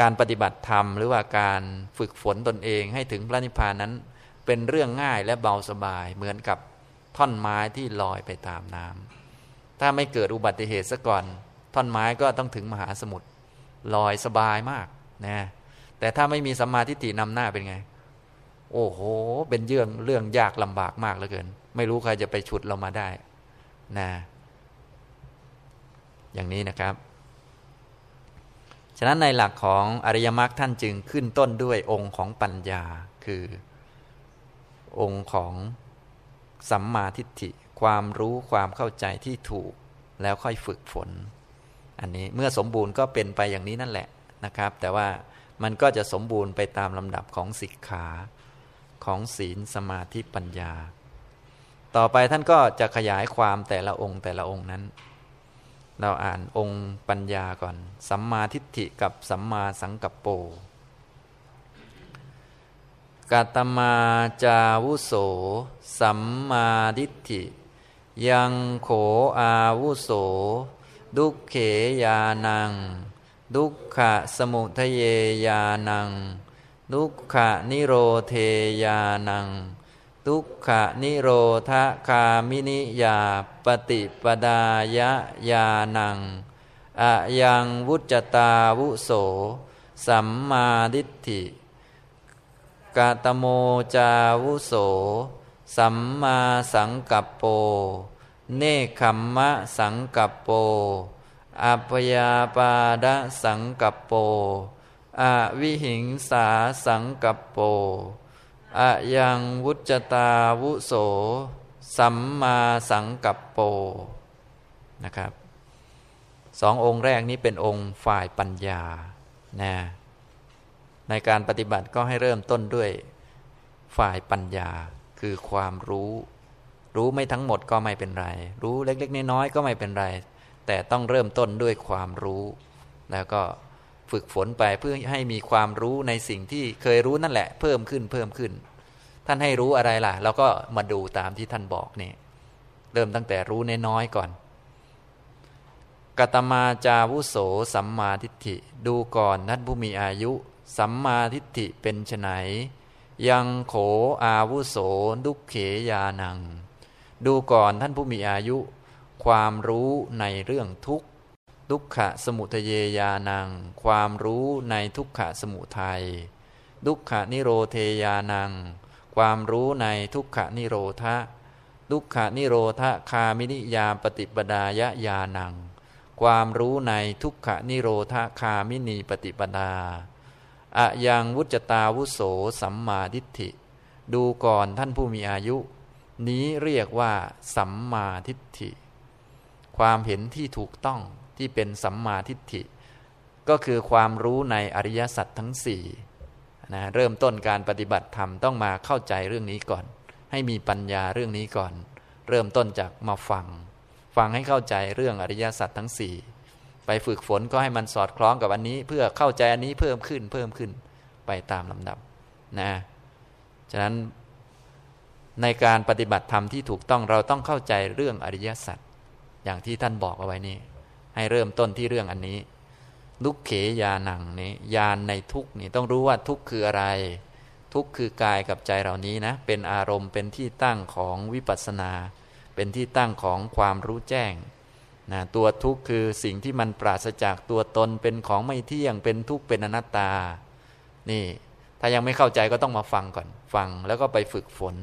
การปฏิบัติธรรมหรือว่าการฝึกฝนตนเองให้ถึงพระนิพพานนั้น เป็นเรื่องง่ายและเบาสบายเหมือนกับท่อนไม้ที่ลอยไปตามน้ำถ้าไม่เกิดอุบัติเหตุซะก่อน ท่อนไม้ก็ต้องถึงมหาสมุทรลอยสบายมากนะ แต่ถ้าไม่มีสัมมาทิฏฐินำหน้าเป็นไง โอ้โห เป็นเรื่องเรื่องยากลำบากมากเหลือเกิน ไม่รู้ใครจะไปฉุดเรามาได้นะอย่างนี้นะครับ ฉะนั้นในหลักของอริยมรรคท่านจึงขึ้นต้นด้วยองค์ของปัญญาคือ องค์ของสัมมาทิฏฐิความรู้ความเข้าใจที่ถูกแล้วค่อยฝึกฝน อันนี้เมื่อสมบูรณ์ก็เป็นไปอย่างนี้นั่นแหละนะครับ แต่ว่า มันก็จะสมบูรณ์ไปตามลำดับของสิกขาของศีลสมาธิปัญญา ต่อไปท่านก็จะขยายความแต่ละองค์แต่ละองค์นั้น เราอ่านองค์ปัญญาก่อน สัมมาทิฏฐิกับสัมมาสังกัปโปกาตมาจาวุโส สัมมาทิฏฐิ ยังโขอาวุโส ดุเขยานัง ดุขะสมุทเยยานังดุขะนิโรเทยานัง ทุกขนิโรธคามินิยาปฏิปดายะยานังอะยังวุจตาวุโส สัมมาดิฏฐิกาตโมจาวุโส สัมมาสังกัปโป เนคขมมะสังกัปโป อัพยาปาดสังกัปโปอวิหิงสาสังกัปโปอะยังวุจตาวุโส สัมมาสังกัปโปนะครับสององค์แรกนี้เป็นองค์ฝ่ายปัญญานะในการปฏิบัติก็ให้เริ่มต้นด้วยฝ่ายปัญญาคือความรู้ รู้ไม่ทั้งหมดก็ไม่เป็นไร รู้เล็ก ๆ น้อยๆก็ไม่เป็นไร แต่ต้องเริ่มต้นด้วยความรู้ แล้วก็ฝึกฝนไปเพื่อให้มีความรู้ในสิ่งที่เคยรู้นั่นแหละ เพิ่มขึ้นเพิ่มขึ้น ท่านให้รู้อะไรล่ะเราก็มาดูตามที่ท่านบอกนี่เริ่มตั้งแต่รู้น้อยๆก่อนกตมาจาวุโสสัมมาทิฏฐิ ดูก่อนท่านผู้มีอายุ สัมมาทิฏฐิเป็นไนยังโขอาวุโสดุเขยานัง ดูก่อนท่านผู้มีอายุ ความรู้ในเรื่องทุกข์ ทุกขะสมุทเยยานัง ความรู้ในทุกขะสมุทัยทุกขะนิโรเทยานัง ความรู้ในทุกขะนิโรธะทุกขะนิโรธคามินิยามปฏิปดายญาณัง ความรู้ในทุกขะนิโรธคามินีปฏิปดาอะยังวุจตาวุโสสัมมาทิฏฐิ ดูก่อนท่านผู้มีอายุ นี้เรียกว่า สัมมาทิฏฐิ ความเห็นที่ถูกต้องที่เป็นสัมมาทิฏฐิ ก็คือความรู้ในอริยสัจทั้งสี่นะเริ่มต้นการปฏิบัติธรรมต้องมาเข้าใจเรื่องนี้ก่อน ให้มีปัญญาเรื่องนี้ก่อน เริ่มต้นจากมาฟัง ฟังให้เข้าใจเรื่องอริยสัจทั้งสี่ไปฝึกฝนก็ให้มันสอดคล้องกับอันนี้ เพื่อเข้าใจอันนี้เพิ่มขึ้นเพิ่มขึ้นไปตามลำดับนะฉะนั้นในการปฏิบัติธรรมที่ถูกต้องเราต้องเข้าใจเรื่องอริยสัจ อย่างที่ท่านบอกเอาไว้นี้ ให้เริ่มต้นที่เรื่องอันนี้ ลุกเขยานังนี้ยานในทุกนี่ต้องรู้ว่าทุกคืออะไร ทุกคือกายกับใจเหล่านี้นะ เป็นอารมณ์เป็นที่ตั้งของวิปัสสนา เป็นที่ตั้งของความรู้แจ้งนะตัวทุกข์คือสิ่งที่มันปราศจากตัวตนเป็นของไม่เที่ยงเป็นทุกข์เป็นอนัตตา นี่ ถ้ายังไม่เข้าใจก็ต้องมาฟังก่อน ฟังแล้วก็ไปฝึกฝน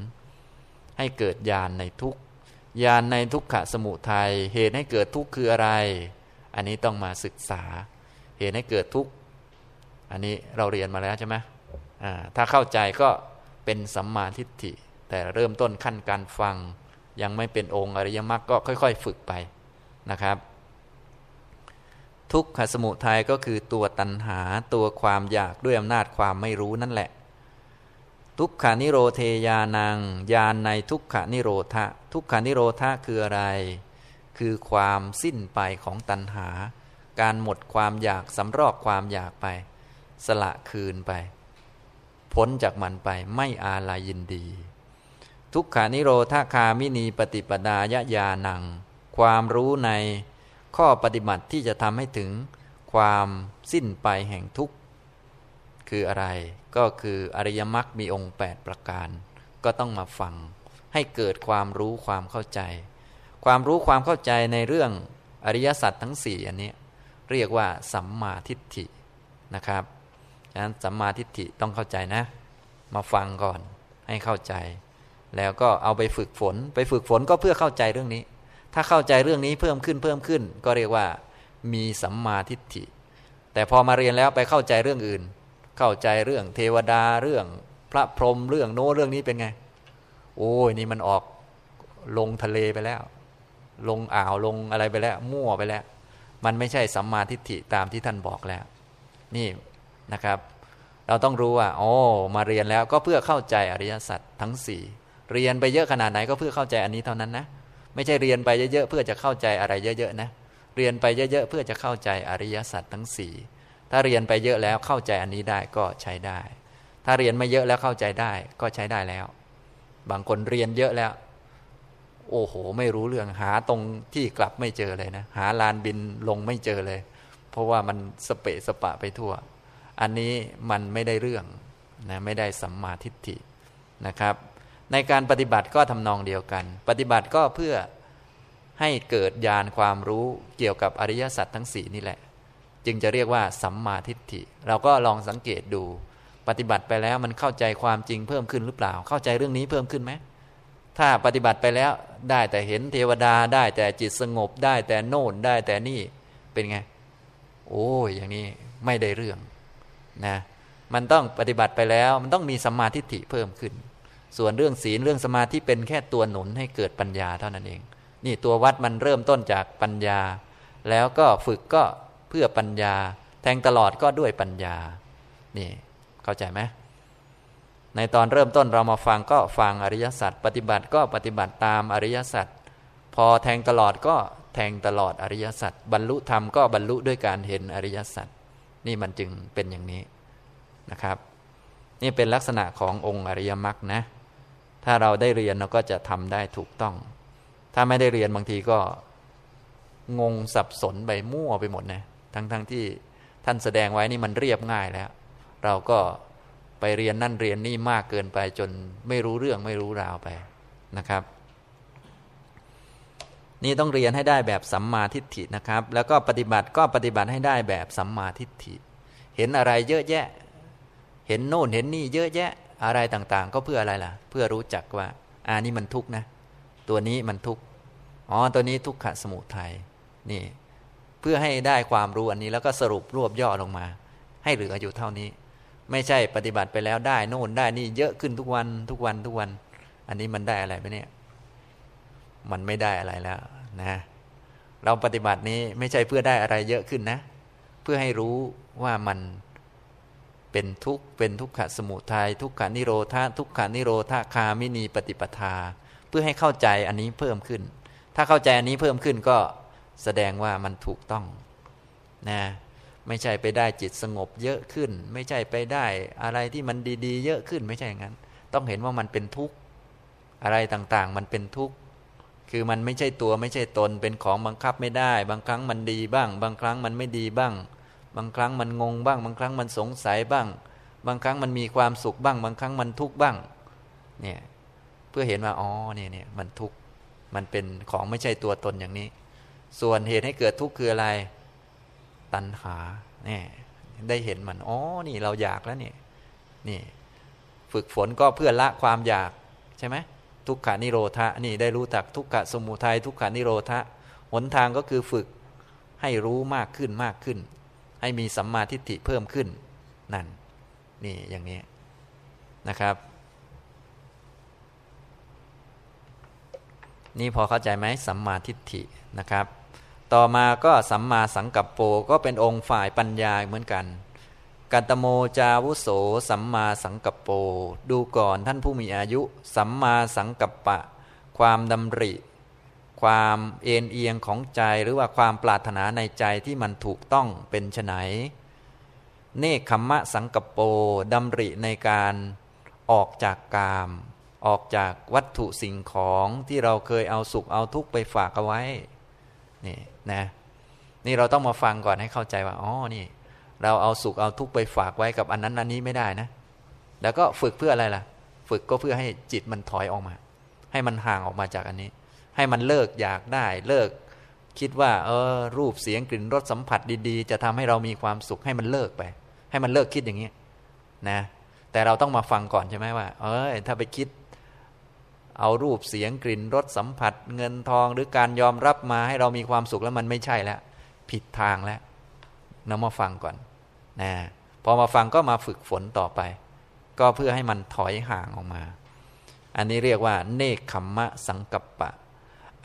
ให้เกิดญาณในทุก ญาณในทุกขะสมุทัยเหตุให้เกิดทุกข์คืออะไร อันนี้ต้องมาศึกษา เหตุให้เกิดทุกข์อันนี้เราเรียนมาแล้วใช่ไหมถ้าเข้าใจก็เป็นสัมมาทิฏฐิ แต่เริ่มต้นขั้นการฟัง ยังไม่เป็นองค์อริยมรรคก็ค่อย ๆ ฝึกไปนะครับ ทุกขสมุทัยก็คือตัวตัณหาตัวความอยากด้วยอำนาจความไม่รู้นั่นแหละ ทุกขานิโรเทยานังยานในทุกขานิโรธะทุกขานิโรธะคืออะไร คือความสิ้นไปของตัณหา การหมดความอยากสำรอกความอยากไป สละคืนไป พ้นจากมันไปไม่อาลัยยินดี ทุกขานิโรธาคามินีปฏิปดายญาณัง ความรู้ในข้อปฏิบัติที่จะทำให้ถึงความสิ้นไปแห่งทุกข์คืออะไร ก็คืออริยมรรคมีองค์ 8 ประการ ก็ต้องมาฟัง ให้เกิดความรู้ความเข้าใจ ความรู้ความเข้าใจในเรื่องอริยสัจทั้งสี่อันนี้เรียกว่าสัมมาทิฏฐินะครับฉะนั้นสัมมาทิฏฐิต้องเข้าใจนะ มาฟังก่อนให้เข้าใจ แล้วก็เอาไปฝึกฝน ไปฝึกฝนก็เพื่อเข้าใจเรื่องนี้ ถ้าเข้าใจเรื่องนี้เพิ่มขึ้นเพิ่มขึ้น ก็เรียกว่ามีสัมมาทิฏฐิ แต่พอมาเรียนแล้วไปเข้าใจเรื่องอื่น เข้าใจเรื่องเทวดาเรื่องพระพรหมเรื่องโน้เรื่องนี้เป็นไง โอ้ยนี่มันออกลงทะเลไปแล้ว ลงอ่าวลงอะไรไปแล้ว มั่วไปแล้ว มันไม่ใช่สัมมาทิฏฐิตามที่ท่านบอกแล้ว นี่นะครับ เราต้องรู้ว่าโอ้มาเรียนแล้วก็เพื่อเข้าใจอริยสัจทั้งสี่เรียนไปเยอะขนาดไหนก็เพื่อเข้าใจอันนี้เท่านั้นนะไม่ใช่เรียนไปเยอะๆเพื่อจะเข้าใจอะไรเยอะๆนะเรียนไปเยอะๆเพื่อจะเข้าใจอริยสัจทั้งสี่ ถ้าเรียนไปเยอะแล้วเข้าใจอันนี้ได้ก็ใช้ได้ ถ้าเรียนไม่เยอะแล้วเข้าใจได้ก็ใช้ได้แล้ว บางคนเรียนเยอะแล้ว โอ้โห ไม่รู้เรื่องหาตรงที่กลับไม่เจอเลยนะ หาลานบินลงไม่เจอเลย เพราะว่ามันสเปะสปะไปทั่ว อันนี้มันไม่ได้เรื่องนะไม่ได้สัมมาทิฏฐินะครับ ในการปฏิบัติก็ทำนองเดียวกัน ปฏิบัติก็เพื่อให้เกิดญาณความรู้เกี่ยวกับอริยสัจทั้งสี่นี่แหละ จึงจะเรียกว่าสัมมาทิฏฐิ เราก็ลองสังเกตดู ปฏิบัติไปแล้วมันเข้าใจความจริงเพิ่มขึ้นหรือเปล่า เข้าใจเรื่องนี้เพิ่มขึ้นไหมถ้าปฏิบัติไปแล้วได้แต่เห็นเทวดาได้แต่จิตสงบได้แต่โน่นได้แต่นี่เป็นไง โอ้ยอย่างนี้ไม่ได้เรื่องนะมันต้องปฏิบัติไปแล้วมันต้องมีสัมมาทิฏฐิเพิ่มขึ้น ส่วนเรื่องศีลเรื่องสมาธิเป็นแค่ตัวหนุนให้เกิดปัญญาเท่านั้นเอง นี่ตัววัดมันเริ่มต้นจากปัญญา แล้วก็ฝึกก็ เพื่อปัญญา แทงตลอดก็ด้วยปัญญา นี่เข้าใจไหมในตอนเริ่มต้นเรามาฟังก็ฟังอริยสัจปฏิบัติก็ปฏิบัติตามอริยสัจพอแทงตลอดก็แทงตลอดอริยสัจบรรลุธรรมก็บรรลุด้วยการเห็นอริยสัจนี่มันจึงเป็นอย่างนี้นะครับ นี่เป็นลักษณะขององค์อริยมรรคนะ ถ้าเราได้เรียนเราก็จะทำได้ถูกต้อง ถ้าไม่ได้เรียนบางทีก็งงสับสนไปมั่วไปหมดนะ ทั้งๆทที่ท่านแสดงไว้นี่มันเรียบง่ายแล้ว เราก็ไปเรียนนั่นเรียนนี่มากเกินไปจนไม่รู้เรื่องไม่รู้ราวไปนะครับ นี่ต้องเรียนให้ได้แบบสัมมาทิฏฐินะครับ แล้วก็ปฏิบัติก็ปฏิบัติให้ได้แบบสัมมาทิฏฐิ เห็นอะไรเยอะแยะ เห็นโน่นเห็นนี่เยอะแยะอะไรต่างๆ ก็เพื่ออะไรล่ะ เพื่อรู้จักว่าอ่านี่มันทุกข์นะ ตัวนี้มันทุกข์อ๋อตัวนี้ทุกขะสมุทัยนี่ เพื่อให้ได้ความรู้อันนี้แล้วก็สรุปรวบย่อลงมา ให้เหลืออยู่เท่านี้ ไม่ใช่ปฏิบัติไปแล้วได้โน่นได้นี่เยอะขึ้นทุกวันทุกวันทุกวัน อันนี้มันได้อะไรไหมเนี่ย มันไม่ได้อะไรแล้วนะ เราปฏิบัตินี้ไม่ใช่เพื่อได้อะไรเยอะขึ้นนะ เพื่อให้รู้ว่ามันเป็นทุกข์เป็นทุกขสมุทัยทุกขานิโรธาทุกขานิโรธาคามินีปฏิปทา เพื่อให้เข้าใจอันนี้เพิ่มขึ้น ถ้าเข้าใจอันนี้เพิ่มขึ้นก็ แสดงว่ามันถูกต้องนะไม่ใช่ไปได้จิตสงบเยอะขึ้น ไม่ใช่ไปได้อะไรที่มันดีๆ เยอะขึ้นไม่ใช่อย่างนั้น ต้องเห็นว่ามันเป็นทุกข์อะไรต่างๆ มันเป็นทุกข์คือมันไม่ใช่ตัวไม่ใช่ตนเป็นของบังคับไม่ได้ บางครั้งมันดีบ้าง บางครั้งมันไม่ดีบ้าง บางครั้งมันงงบ้าง บางครั้งมันสงสัยบ้าง บางครั้งมันมีความสุขบ้าง บางครั้งมันทุกข์บ้างเนี่ยเพื่อเห็นว่าอ๋อเนี่ยเนี่ยมันทุกข์มันเป็นของไม่ใช่ตัวตนอย่างนี้ ส่วนเหตุให้เกิดทุกข์คืออะไร ตัณหาเนี่ยได้เห็นมันอ๋อนี่เราอยากแล้วนี่นี่ฝึกฝนก็เพื่อละความอยากใช่ไหมทุกขานิโรธะนี่ได้รู้จักทุกขะสมุทัยทุกขานิโรธะหนทางก็คือฝึกให้รู้มากขึ้นมากขึ้น ให้มีสัมมาทิฏฐิเพิ่มขึ้นนั่นนี่อย่างนี้นะครับ นี่พอเข้าใจไหมสัมมาทิฏฐินะครับ ต่อมาก็สัมมาสังกัปโปก็เป็นองค์ฝ่ายปัญญาเหมือนกัน กัตโมจาวุโสสัมมาสังกัปโป ดูก่อนท่านผู้มีอายุ สัมมาสังกัปปะ ความดำริ ความเอ็นเอียงของใจหรือว่าความปรารถนาในใจที่มันถูกต้องเป็นไฉนเนคขมมะสังกัปโปดำริในการออกจากกาม ออกจากวัตถุสิ่งของที่เราเคยเอาสุขเอาทุกข์ไปฝากเอาไว้นี่ นะนี่เราต้องมาฟังก่อนให้เข้าใจว่าอ๋อนี่ เราเอาสุขเอาทุกข์ไปฝากไว้กับอันนั้นอันนี้ไม่ได้นะ แล้วก็ฝึกเพื่ออะไรล่ะ ฝึกก็เพื่อให้จิตมันถอยออกมา ให้มันห่างออกมาจากอันนี้ ให้มันเลิกอยากได้เลิก คิดว่าเออรูปเสียงกลิ่นรสสัมผัสดีๆ จะทำให้เรามีความสุขให้มันเลิกไป ให้มันเลิกคิดอย่างนี้นะแต่เราต้องมาฟังก่อนใช่ไหมว่า เออถ้าไปคิด เอารูปเสียงกลิ่นรสสัมผัส เงินทองหรือการยอมรับมาให้เรามีความสุขแล้วมันไม่ใช่แล้ว ผิดทางแล้วนำมาฟังก่อนนะพอมาฟังก็มาฝึกฝนต่อไป ก็เพื่อให้มันถอยห่างออกมา อันนี้เรียกว่า เนคขมมะสังกัปปะ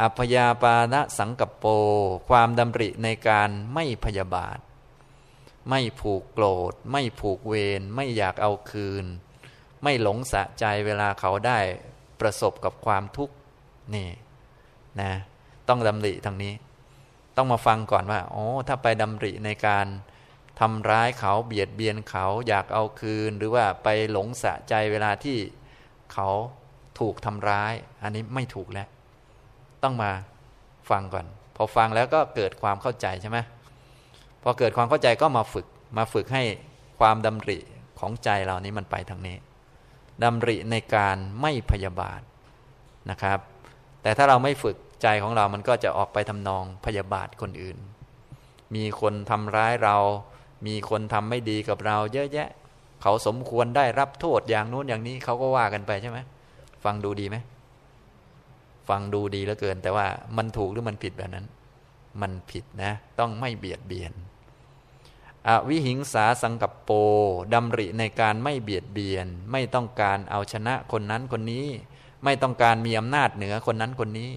อัพยาปานะสังกัปโป ความดำริในการไม่พยาบาท ไม่ผูกโกรธ ไม่ผูกเวรไม่อยากเอาคืน ไม่หลงสะใจเวลาเขาได้ ประสบกับความทุกข์นี่นะต้องดำริทางนี้ ต้องมาฟังก่อนว่าโอ้ถ้าไปดำริในการทำร้ายเขาเบียดเบียนเขาอยากเอาคืน หรือว่าไปหลงสะใจเวลาที่เขาถูกทำร้าย อันนี้ไม่ถูกแล้ว ต้องมาฟังก่อน พอฟังแล้วก็เกิดความเข้าใจใช่ไหมพอเกิดความเข้าใจก็มาฝึกมาฝึกให้ความดำริของใจเรานี้มันไปทางนี้ ดำริในการไม่พยาบาทนะครับ แต่ถ้าเราไม่ฝึกใจของเรามันก็จะออกไปทำนองพยาบาทคนอื่น มีคนทำร้ายเรา มีคนทำไม่ดีกับเรา เยอะแยะ เขาสมควรได้รับโทษอย่างนู้นอย่างนี้เขาก็ว่ากันไปใช่ไหมฟังดูดีไหมฟังดูดีเหลือเกิน แต่ว่ามันถูกหรือมันผิดแบบนั้น มันผิดนะ ต้องไม่เบียดเบียน อวิหิงสาสังกัปโปดำริในการไม่เบียดเบียน ไม่ต้องการเอาชนะคนนั้นคนนี้ ไม่ต้องการมีอำนาจเหนือคนนั้นคนนี้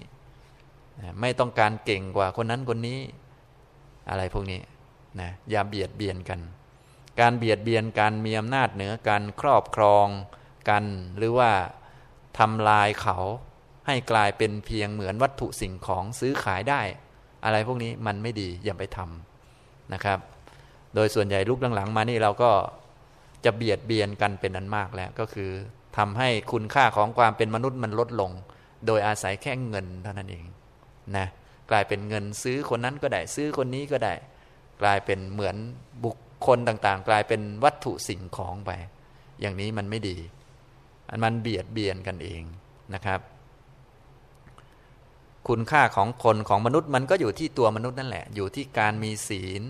ไม่ต้องการเก่งกว่าคนนั้นคนนี้ อะไรพวกนี้นะอย่าเบียดเบียนกัน การเบียดเบียนการมีอำนาจเหนือการครอบครองกัน หรือว่าทำลายเขาให้กลายเป็นเพียงเหมือนวัตถุสิ่งของซื้อขายได้ อะไรพวกนี้มันไม่ดีอย่าไปทำนะครับ โดยส่วนใหญ่ลุกหลังๆมานี่เราก็จะเบียดเบียนกันเป็นอันมากแล้ว ก็คือทำให้คุณค่าของความเป็นมนุษย์มันลดลง โดยอาศัยแค่เงินเท่านั้นเองนะกลายเป็นเงินซื้อคนนั้นก็ได้ซื้อคนนี้ก็ได้ กลายเป็นเหมือนบุคคลต่างๆ กลายเป็นวัตถุสิ่งของไป อย่างนี้มันไม่ดีอันมันเบียดเบียนกันเองนะครับ คุณค่าของคนของมนุษย์มันก็อยู่ที่ตัวมนุษย์นั่นแหละ อยู่ที่การมีศีล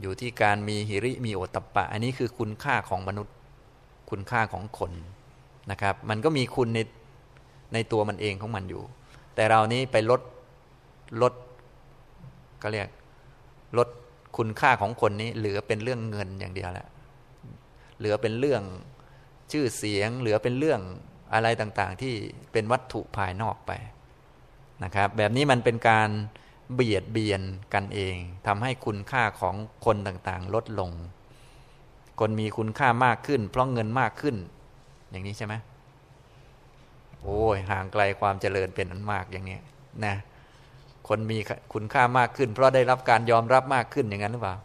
อยู่ที่การมีหิริมีโอตตปะ อันนี้คือคุณค่าของมนุษย์ คุณค่าของคนนะครับ มันก็มีคุณในในตัวมันเองของมันอยู่ แต่เรานี้ไปลดลดก็เรียกลดคุณค่าของคนนี้ เหลือเป็นเรื่องเงินอย่างเดียวแล้วเหลือเป็นเรื่องชื่อเสียง เหลือเป็นเรื่องอะไรต่างๆ ที่เป็นวัตถุภายนอกไปนะครับ แบบนี้มันเป็นการ เบียดเบียนกันเองทำให้คุณค่าของคนต่างๆ ลดลง คนมีคุณค่ามากขึ้น เพราะเงินมากขึ้น อย่างนี้ใช่ไหมโอ้ยห่างไกลความเจริญเป็นอันมากอย่างนี้นะ คนมีคุณค่ามากขึ้น เพราะได้รับการยอมรับมากขึ้นอย่างนั้นหรือเปล่า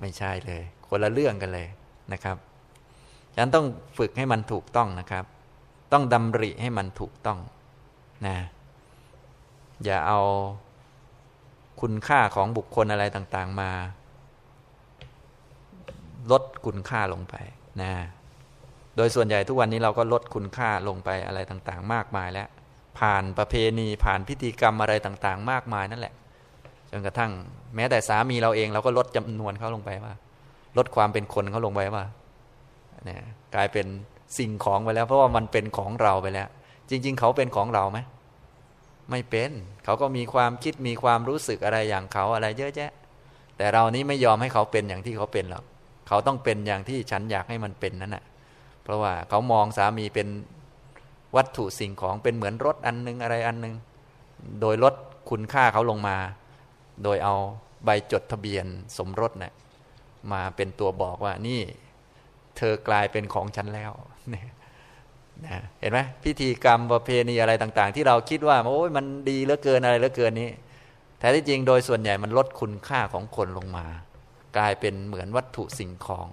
ไม่ใช่เลย คนละเรื่องกันเลยนะครับฉันต้องฝึกให้มันถูกต้องนะครับ ต้องดำริให้มันถูกต้องนะอย่าเอา คุณค่าของบุคคลอะไรต่างๆมา ลดคุณค่าลงไปนะโดยส่วนใหญ่ทุกวันนี้เราก็ลดคุณค่าลงไปอะไรต่างๆ มากมายแล้ว ผ่านประเพณีผ่านพิธีกรรมอะไรต่างๆ มากมายนั่นแหละจนกระทั่ง แม้แต่สามีเราเองเราก็ลดจำนวนเขาลงไปว่า ลดความเป็นคนเขาลงไปว่าเนี่ยกลายเป็นสิ่งของไปแล้ว เพราะว่ามันเป็นของเราไปแล้ว จริง ๆ เขาเป็นของเราไหม ไม่เป็น เขาก็มีความคิดมีความรู้สึกอะไรอย่างเขาอะไรเยอะแยะ แต่เรานี้ไม่ยอมให้เขาเป็นอย่างที่เขาเป็นหรอกเขาต้องเป็นอย่างที่ฉันอยากให้มันเป็นนั่นแหะเพราะว่าเขามองสามีเป็นวัตถุสิ่งของเป็นเหมือนรถอันนึงอะไรอันนึง โดยลดคุณค่าเขาลงมา โดยเอาใบจดทะเบียนสมรสเนะี่ยมาเป็นตัวบอกว่านี่ เธอกลายเป็นของฉันแล้วเนี่ย นะเห็นไหมพิธีกรรมประเพณีอะไรต่าง ๆ ที่เราคิดว่าโอ้ยมันดีเหลือเกินอะไรเหลือเกินนี้แท้ที่จริงโดยส่วนใหญ่มันลดคุณค่าของคนลงมา กลายเป็นเหมือนวัตถุสิ่งของ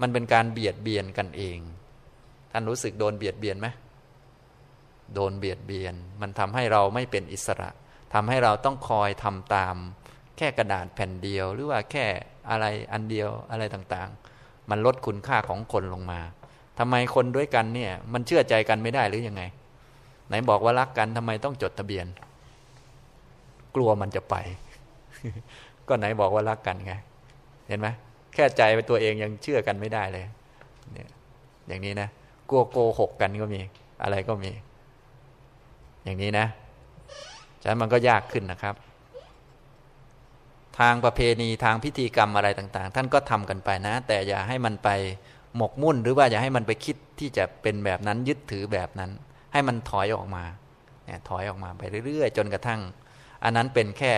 มันเป็นการเบียดเบียนกันเอง ท่านรู้สึกโดนเบียดเบียนไหมโดนเบียดเบียน มันทำให้เราไม่เป็นอิสระทำให้เราต้องคอยทำตาม แค่กระดาษแผ่นเดียว หรือว่าแค่อะไรอันเดียวอะไรต่างๆ มันลดคุณค่าของคนลงมา ทำไมคนด้วยกันเนี่ย มันเชื่อใจกันไม่ได้หรือยังไง ไหนบอกว่ารักกันทำไมต้องจดทะเบียน กลัวมันจะไป ก็ไหนบอกว่ารักกันไง เห็นไหมแค่ใจไปตัวเองยังเชื่อกันไม่ได้เลยเนี่ยอย่างนี้นะกลัวโกหกกันก็มี อะไรก็มี อย่างนี้นะฉะนั้นมันก็ยากขึ้นนะครับ ทางประเพณีทางพิธีกรรมอะไรต่าง ๆ ท่านก็ทำกันไปนะ แต่อย่าให้มันไป หมกมุ่นหรือว่าอย่าให้มันไปคิดที่จะเป็นแบบนั้นยึดถือแบบนั้น ให้มันถอยออกมาเนี่ยถอยออกมาไปเรื่อยๆ จนกระทั่ง อันนั้นเป็นแค่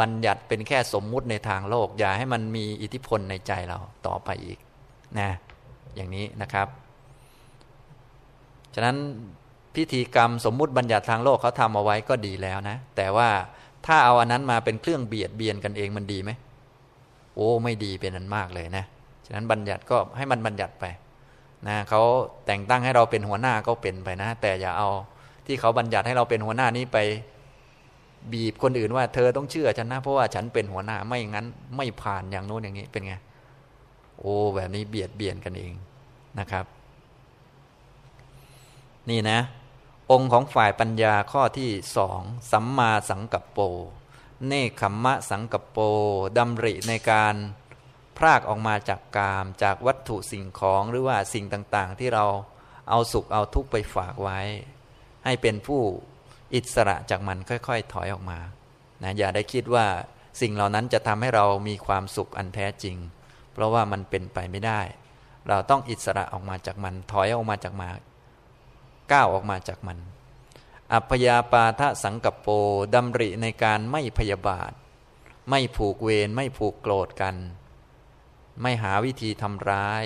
บัญญัติเป็นแค่สมมุติในทางโลก อย่าให้มันมีอิทธิพลในใจเราต่อไปอีกนะอย่างนี้นะครับ ฉะนั้นพิธีกรรมสมมุติบัญญัติทางโลกเขาทำเอาไว้ก็ดีแล้วนะ แต่ว่าถ้าเอาอันนั้นมาเป็นเครื่องเบียดเบียนกันเองมันดีไหมโอ้ไม่ดีเป็นอันมากเลยนะฉะ นั้นบัญญัติก็ให้มันบัญญัติไปนะเขาแต่งตั้งให้เราเป็นหัวหน้าก็เป็นไปนะ แต่อย่าเอาที่เขาบัญญัติให้เราเป็นหัวหน้านี้ไปบีบคนอื่นว่าเธอต้องเชื่อฉันนะเพราะว่าฉันเป็นหัวหน้าไม่งั้น ไม่ผ่านอย่างโน้นอย่างนี้เป็นไงโอ้แบบนี้เบียดเบียนกันเองนะครับ นี่นะ องค์ของฝ่ายปัญญาข้อที่สองสัมมาสังกัปโป เนคขมมะสังกัปโปดำริในการ รากออกมาจากกาม จากวัตถุสิ่งของหรือว่าสิ่งต่างๆ ที่เราเอาสุขเอาทุกข์ไปฝากไว้ ให้เป็นผู้อิสระจากมันค่อยๆ ถอยออกมานะอย่าได้คิดว่าสิ่งเหล่านั้นจะทำให้เรามีความสุขอันแท้จริง เพราะว่ามันเป็นไปไม่ได้ เราต้องอิสระออกมาจากมัน ถอยออกมาจากมาก้าวออกมาจากมัน อัพยาปาทะสังกปโปดำริในการไม่พยาบาท ไม่ผูกเวรไม่ผูกโกรธกัน ไม่หาวิธีทำร้าย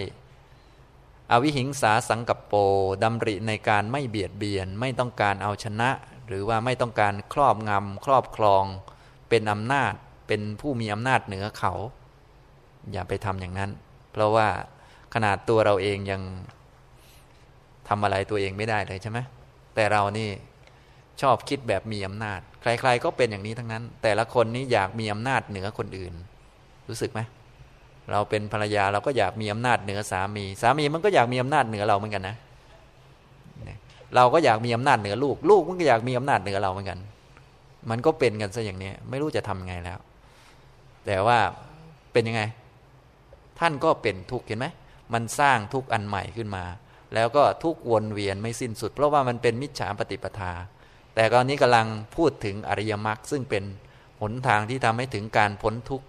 อวิหิงสาสังกปโปดำริในการไม่เบียดเบียน ไม่ต้องการเอาชนะ หรือว่าไม่ต้องการครอบงำครอบครอง เป็นอำนาจเป็นผู้มีอำนาจเหนือเขา อย่าไปทำอย่างนั้น เพราะว่าขนาดตัวเราเองยังทำอะไรตัวเองไม่ได้เลยใช่ไหมแต่เรานี่ชอบคิดแบบมีอำนาจ ใคร ๆ ก็เป็นอย่างนี้ทั้งนั้น แต่ละคนนี้อยากมีอำนาจเหนือคนอื่น รู้สึกไหม เราเป็นภรรยาเราก็อยากมีอำนาจเหนือสามี สามีมันก็อยากมีอำนาจเหนือเราเหมือนกันนะ เราก็อยากมีอำนาจเหนือลูก ลูกมันก็อยากมีอำนาจเหนือเราเหมือนกัน มันก็เป็นกันซะอย่างนี้ไม่รู้จะทำไงแล้ว แต่ว่าเป็นยังไง ท่านก็เป็นทุกข์เห็นไหมมันสร้างทุกข์อันใหม่ขึ้นมา แล้วก็ทุกวนเวียนไม่สิ้นสุด เพราะว่ามันเป็นมิจฉาปฏิปทา แต่ตอนนี้กำลังพูดถึงอริยมรรคซึ่งเป็นหนทางที่ทำให้ถึงการพ้นทุกข์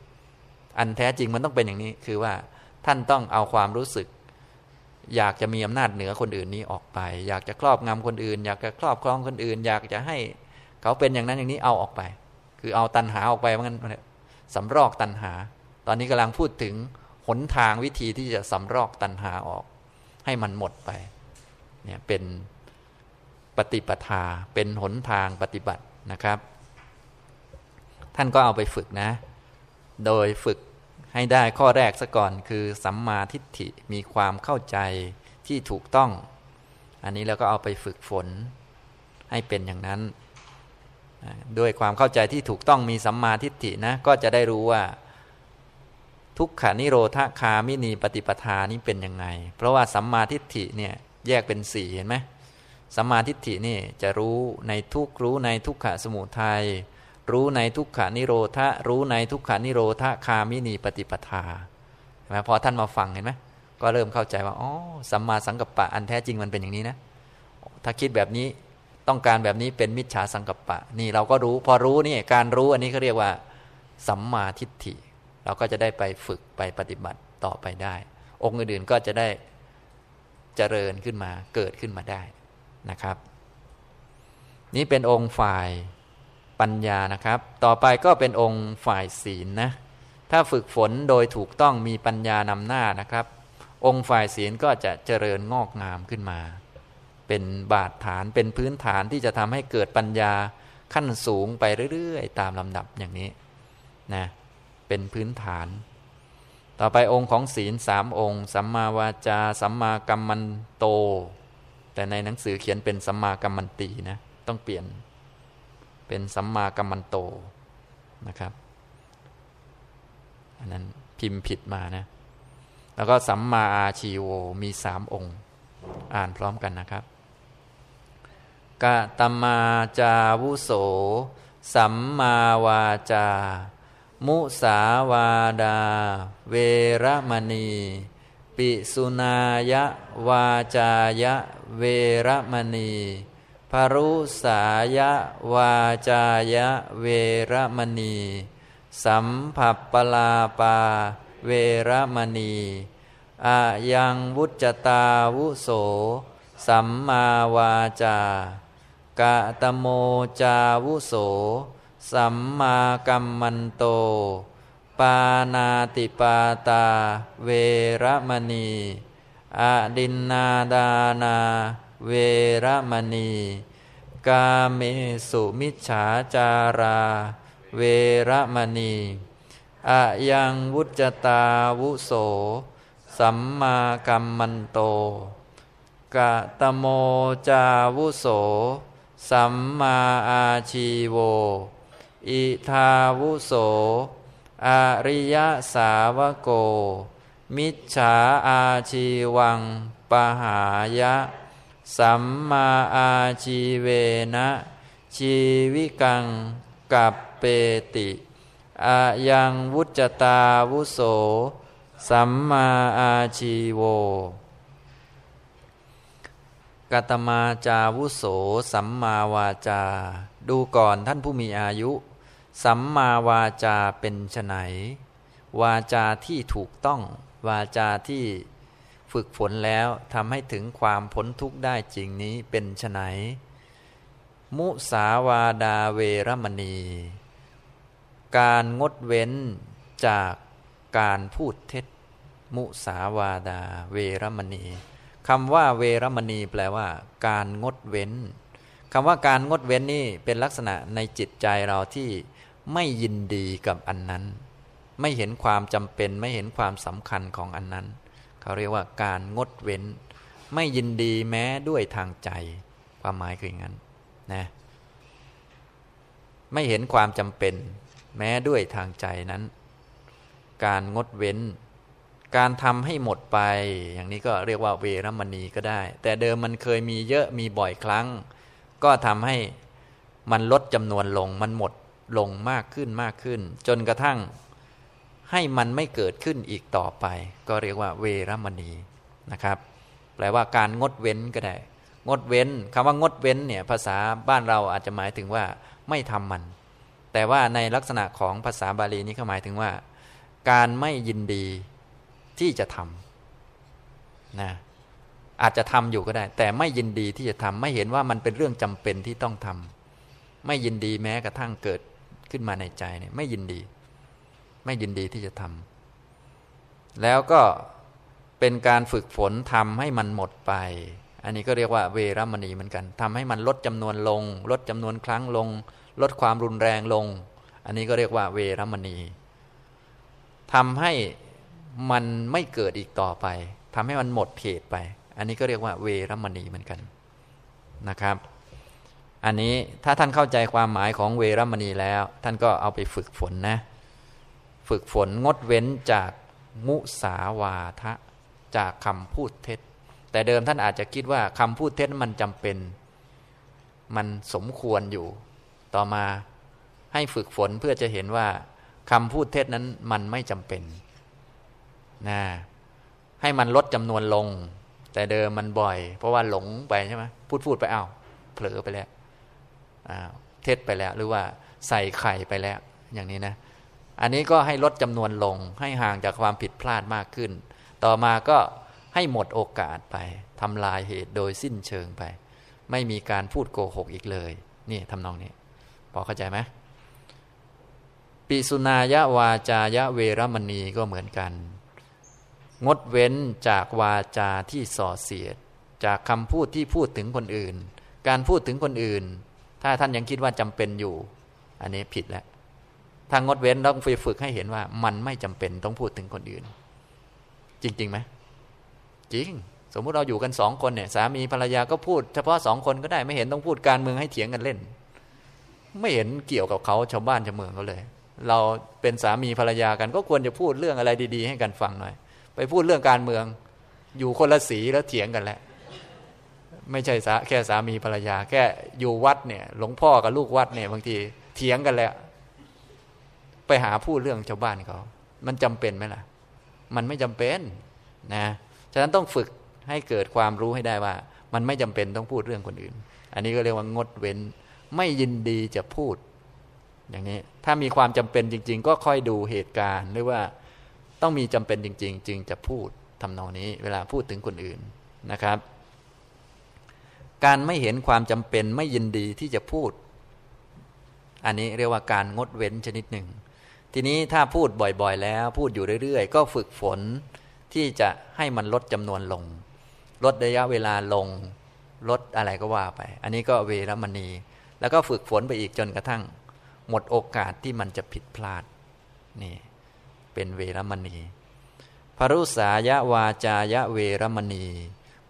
อันแท้จริงมันต้องเป็นอย่างนี้คือว่าท่านต้องเอาความรู้สึก อยากจะมีอำนาจเหนือคนอื่นนี้ออกไป อยากจะครอบงำคนอื่น อยากจะครอบครองคนอื่น อยากจะให้เขาเป็นอย่างนั้นอย่างนี้เอาออกไป คือเอาตันหาออกไปเหมือนกันสำรอกตันหา ตอนนี้กำลังพูดถึงหนทางวิธีที่จะสำรอกตันหาออก ให้มันหมดไปเนี่ยเป็นปฏิปทาเป็นหนทางปฏิบัตินะครับ ท่านก็เอาไปฝึกนะ โดยฝึก ให้ได้ข้อแรกซะก่อนคือสัมมาทิฏฐิมีความเข้าใจที่ถูกต้อง อันนี้เราก็เอาไปฝึกฝนให้เป็นอย่างนั้น ด้วยความเข้าใจที่ถูกต้องมีสัมมาทิฏฐินะก็จะได้รู้ว่า ทุกขานิโรธคามินีปฏิปทานี้เป็นยังไง เพราะว่าสัมมาทิฏฐิเนี่ยแยกเป็นสี่เห็นไหมสัมมาทิฏฐินี่จะรู้ในทุกรู้ในทุกขสมุทัย รู้ในทุกขานิโรธะรู้ในทุกขานิโรธาคามินีปฏิปทาเห็นไหมพอท่านมาฟังเห็นไหมก็เริ่มเข้าใจว่าอ๋อสัมมาสังกัปปะอันแท้จริงมันเป็นอย่างนี้นะ ถ้าคิดแบบนี้ต้องการแบบนี้เป็นมิจฉาสังกัปปะ นี่เราก็รู้ พอรู้นี่การรู้อันนี้เขาเรียกว่า สัมมาทิฏฐิ เราก็จะได้ไปฝึกไปปฏิบัติต่อไปได้ องค์อื่นๆก็จะได้เจริญขึ้นมาเกิดขึ้นมาได้นะครับ นี่เป็นองค์ฝ่าย ปัญญานะครับ ต่อไปก็เป็นองค์ฝ่ายศีลนะถ้าฝึกฝนโดยถูกต้องมีปัญญานำหน้านะครับ องค์ฝ่ายศีลก็จะเจริญงอกงามขึ้นมา เป็นบาดฐานเป็นพื้นฐานที่จะทำให้เกิดปัญญาขั้นสูงไปเรื่อยๆ ตามลำดับอย่างนี้นะเป็นพื้นฐาน ต่อไปองค์ของศีลสามองค์ สัมมาวาจา สัมมากัมมันโต แต่ในหนังสือเขียนเป็นสัมมากัมมันตีนะต้องเปลี่ยน เป็นสัมมากัมมันโตนะครับ อันนั้นพิมพ์ผิดมานะ แล้วก็สัมมาอาชีโวมีสามองค์ อ่านพร้อมกันนะครับกะตมาจาวุโส สัมมาวาจา มุสาวาดา เวรมณี ปิสุนายะ วาจายะ เวรมณี ภรุสายะวาจายะเวรมณี สัมผัปปลาปา เวรมณีอายังวุจตาวุโส สัมมาวาจากะตโมจาวุโส สัมมากัมมันโต ปานาติปาตา เวรมณีอดินนาดานา เวรมณี กาเมสุมิจฉาจารา เวรมณีอะยังวุจตาวุโส สัมมากัมมันโต กะตโมจาวุโส สัมมาอาชีโว อิทาวุโส อริยสาวโก มิจฉาอาชีวังปหายะ สัมมาอาชีเวนะ ชีวิกังกับเปติอายังวุจตาวุโส สัมมาอาชีโวกัตมาจาวุโส สัมมาวาจา ดูก่อนท่านผู้มีอายุ สัมมาวาจาเป็นไนวาจาที่ถูกต้อง วาจาที่ ฝึกฝนแล้วทำให้ถึงความพ้นทุกข์ได้จริงนี้เป็นไนมุสาวาดาเวรมณี การงดเว้นจากการพูดเท็จ มุสาวาดาเวรมณีคำว่าเวรมณีแปลว่า การงดเว้นคำว่าการงดเว้นนี่เป็นลักษณะในจิตใจเราที่ไม่ยินดีกับอันนั้น ไม่เห็นความจำเป็นไม่เห็นความสำคัญของอันนั้น เขาเรียกว่าการงดเว้น ไม่ยินดีแม้ด้วยทางใจ ความหมายคืออย่างนั้นนะไม่เห็นความจำเป็น แม้ด้วยทางใจนั้น การงดเว้น การทำให้หมดไป อย่างนี้ก็เรียกว่าเวรมณีก็ได้ แต่เดิมมันเคยมีเยอะมีบ่อยครั้ง ก็ทำให้มันลดจำนวนลง มันหมดลงมากขึ้นมากขึ้น จนกระทั่ง ให้มันไม่เกิดขึ้นอีกต่อไป ก็เรียกว่าเวรมณีนะครับ แปลว่าการงดเว้นก็ได้ งดเว้นคำว่างดเว้นเนี่ยภาษาบ้านเราอาจจะหมายถึงว่าไม่ทำมัน แต่ว่าในลักษณะของภาษาบาลีนี้เขาหมายถึงว่า การไม่ยินดีที่จะทำนะอาจจะทำอยู่ก็ได้ แต่ไม่ยินดีที่จะทำไม่เห็นว่ามันเป็นเรื่องจำเป็นที่ต้องทำไม่ยินดีแม้กระทั่งเกิดขึ้นมาในใจเนี่ยไม่ยินดี ไม่ยินดีที่จะทำแล้วก็เป็นการฝึกฝนทำให้มันหมดไป อันนี้ก็เรียกว่าเวรมณีเหมือนกันทำให้มันลดจำนวนลง ลดจำนวนครั้งลง ลดความรุนแรงลง อันนี้ก็เรียกว่าเวรมณีทำให้มันไม่เกิดอีกต่อไปทำให้มันหมดเหตุไป อันนี้ก็เรียกว่าเวรมณีเหมือนกันนะครับ อันนี้ถ้าท่านเข้าใจความหมายของเวรมณีแล้ว ท่านก็เอาไปฝึกฝนนะ ฝึกฝนงดเว้นจากมุสาวาทะจากคำพูดเท็จ แต่เดิมท่านอาจจะคิดว่าคำพูดเท็จมันจำเป็น มันสมควรอยู่ ต่อมาให้ฝึกฝนเพื่อจะเห็นว่าคำพูดเท็จนั้นมันไม่จำเป็นนะให้มันลดจำนวนลง แต่เดิมมันบ่อย เพราะว่าหลงไปใช่ไหมพูดพูดไปอ้าวเผลอไปแล้วอ้าวเท็จไปแล้ว หรือว่าใส่ไข่ไปแล้ว อย่างนี้นะ อันนี้ก็ให้ลดจำนวนลง ให้ห่างจากความผิดพลาดมากขึ้น ต่อมาก็ให้หมดโอกาสไปทำลายเหตุโดยสิ้นเชิงไป ไม่มีการพูดโกหกอีกเลย นี่ทำนองนี้ พอเข้าใจไหมปิสุนายะวาจายะเวรมณีก็เหมือนกัน งดเว้นจากวาจาที่ส่อเสียด จากคำพูดที่พูดถึงคนอื่น การพูดถึงคนอื่น ถ้าท่านยังคิดว่าจำเป็นอยู่ อันนี้ผิดแล้ว ถ้างดเว้นต้องฝึกให้เห็นว่า มันไม่จำเป็นต้องพูดถึงคนอื่น จริงๆไหมจริง สมมุติเราอยู่กันสองคนเนี่ย สามีภรรยาก็พูด เฉพาะสองคนก็ได้ไม่เห็นต้องพูดการเมืองให้เถียงกันเล่น ไม่เห็นเกี่ยวกับเขาชาวบ้านชาวเมืองเขาเลย เราเป็นสามีภรรยากันก็ควรจะพูดเรื่องอะไรดี ๆ ให้กันฟังหน่อย ไปพูดเรื่องการเมือง อยู่คนละสีแล้วเถียงกันแหละไม่ใช่แค่สามีภรรยา แค่อยู่วัดเนี่ย หลวงพ่อกับลูกวัดเนี่ยบางทีเถียงกันแล้ว ไปหาพูดเรื่องชาวบ้านเขามันจำเป็นไหมล่ะ มันไม่จำเป็นนะฉะนั้นต้องฝึกให้เกิดความรู้ให้ได้ว่า มันไม่จำเป็นต้องพูดเรื่องคนอื่น อันนี้ก็เรียกว่างดเว้น ไม่ยินดีจะพูด อย่างนี้ถ้ามีความจำเป็นจริง ๆ ก็ค่อยดูเหตุการณ์หรือว่าต้องมีจำเป็นจริง ๆ จึงจะพูดทำนองนี้ เวลาพูดถึงคนอื่นนะครับ การไม่เห็นความจำเป็นไม่ยินดีที่จะพูด อันนี้เรียกว่าการงดเว้นชนิดหนึ่ง ทีนี้ถ้าพูดบ่อยๆ แล้ว พูดอยู่เรื่อย ๆ ก็ฝึกฝนที่จะให้มันลดจำนวนลง ลดระยะเวลาลง ลดอะไรก็ว่าไป อันนี้ก็เวรมณี แล้วก็ฝึกฝนไปอีกจนกระทั่ง หมดโอกาสที่มันจะผิดพลาดนี่เป็นเวรมณีพรุษายะวาจายะเวรมณี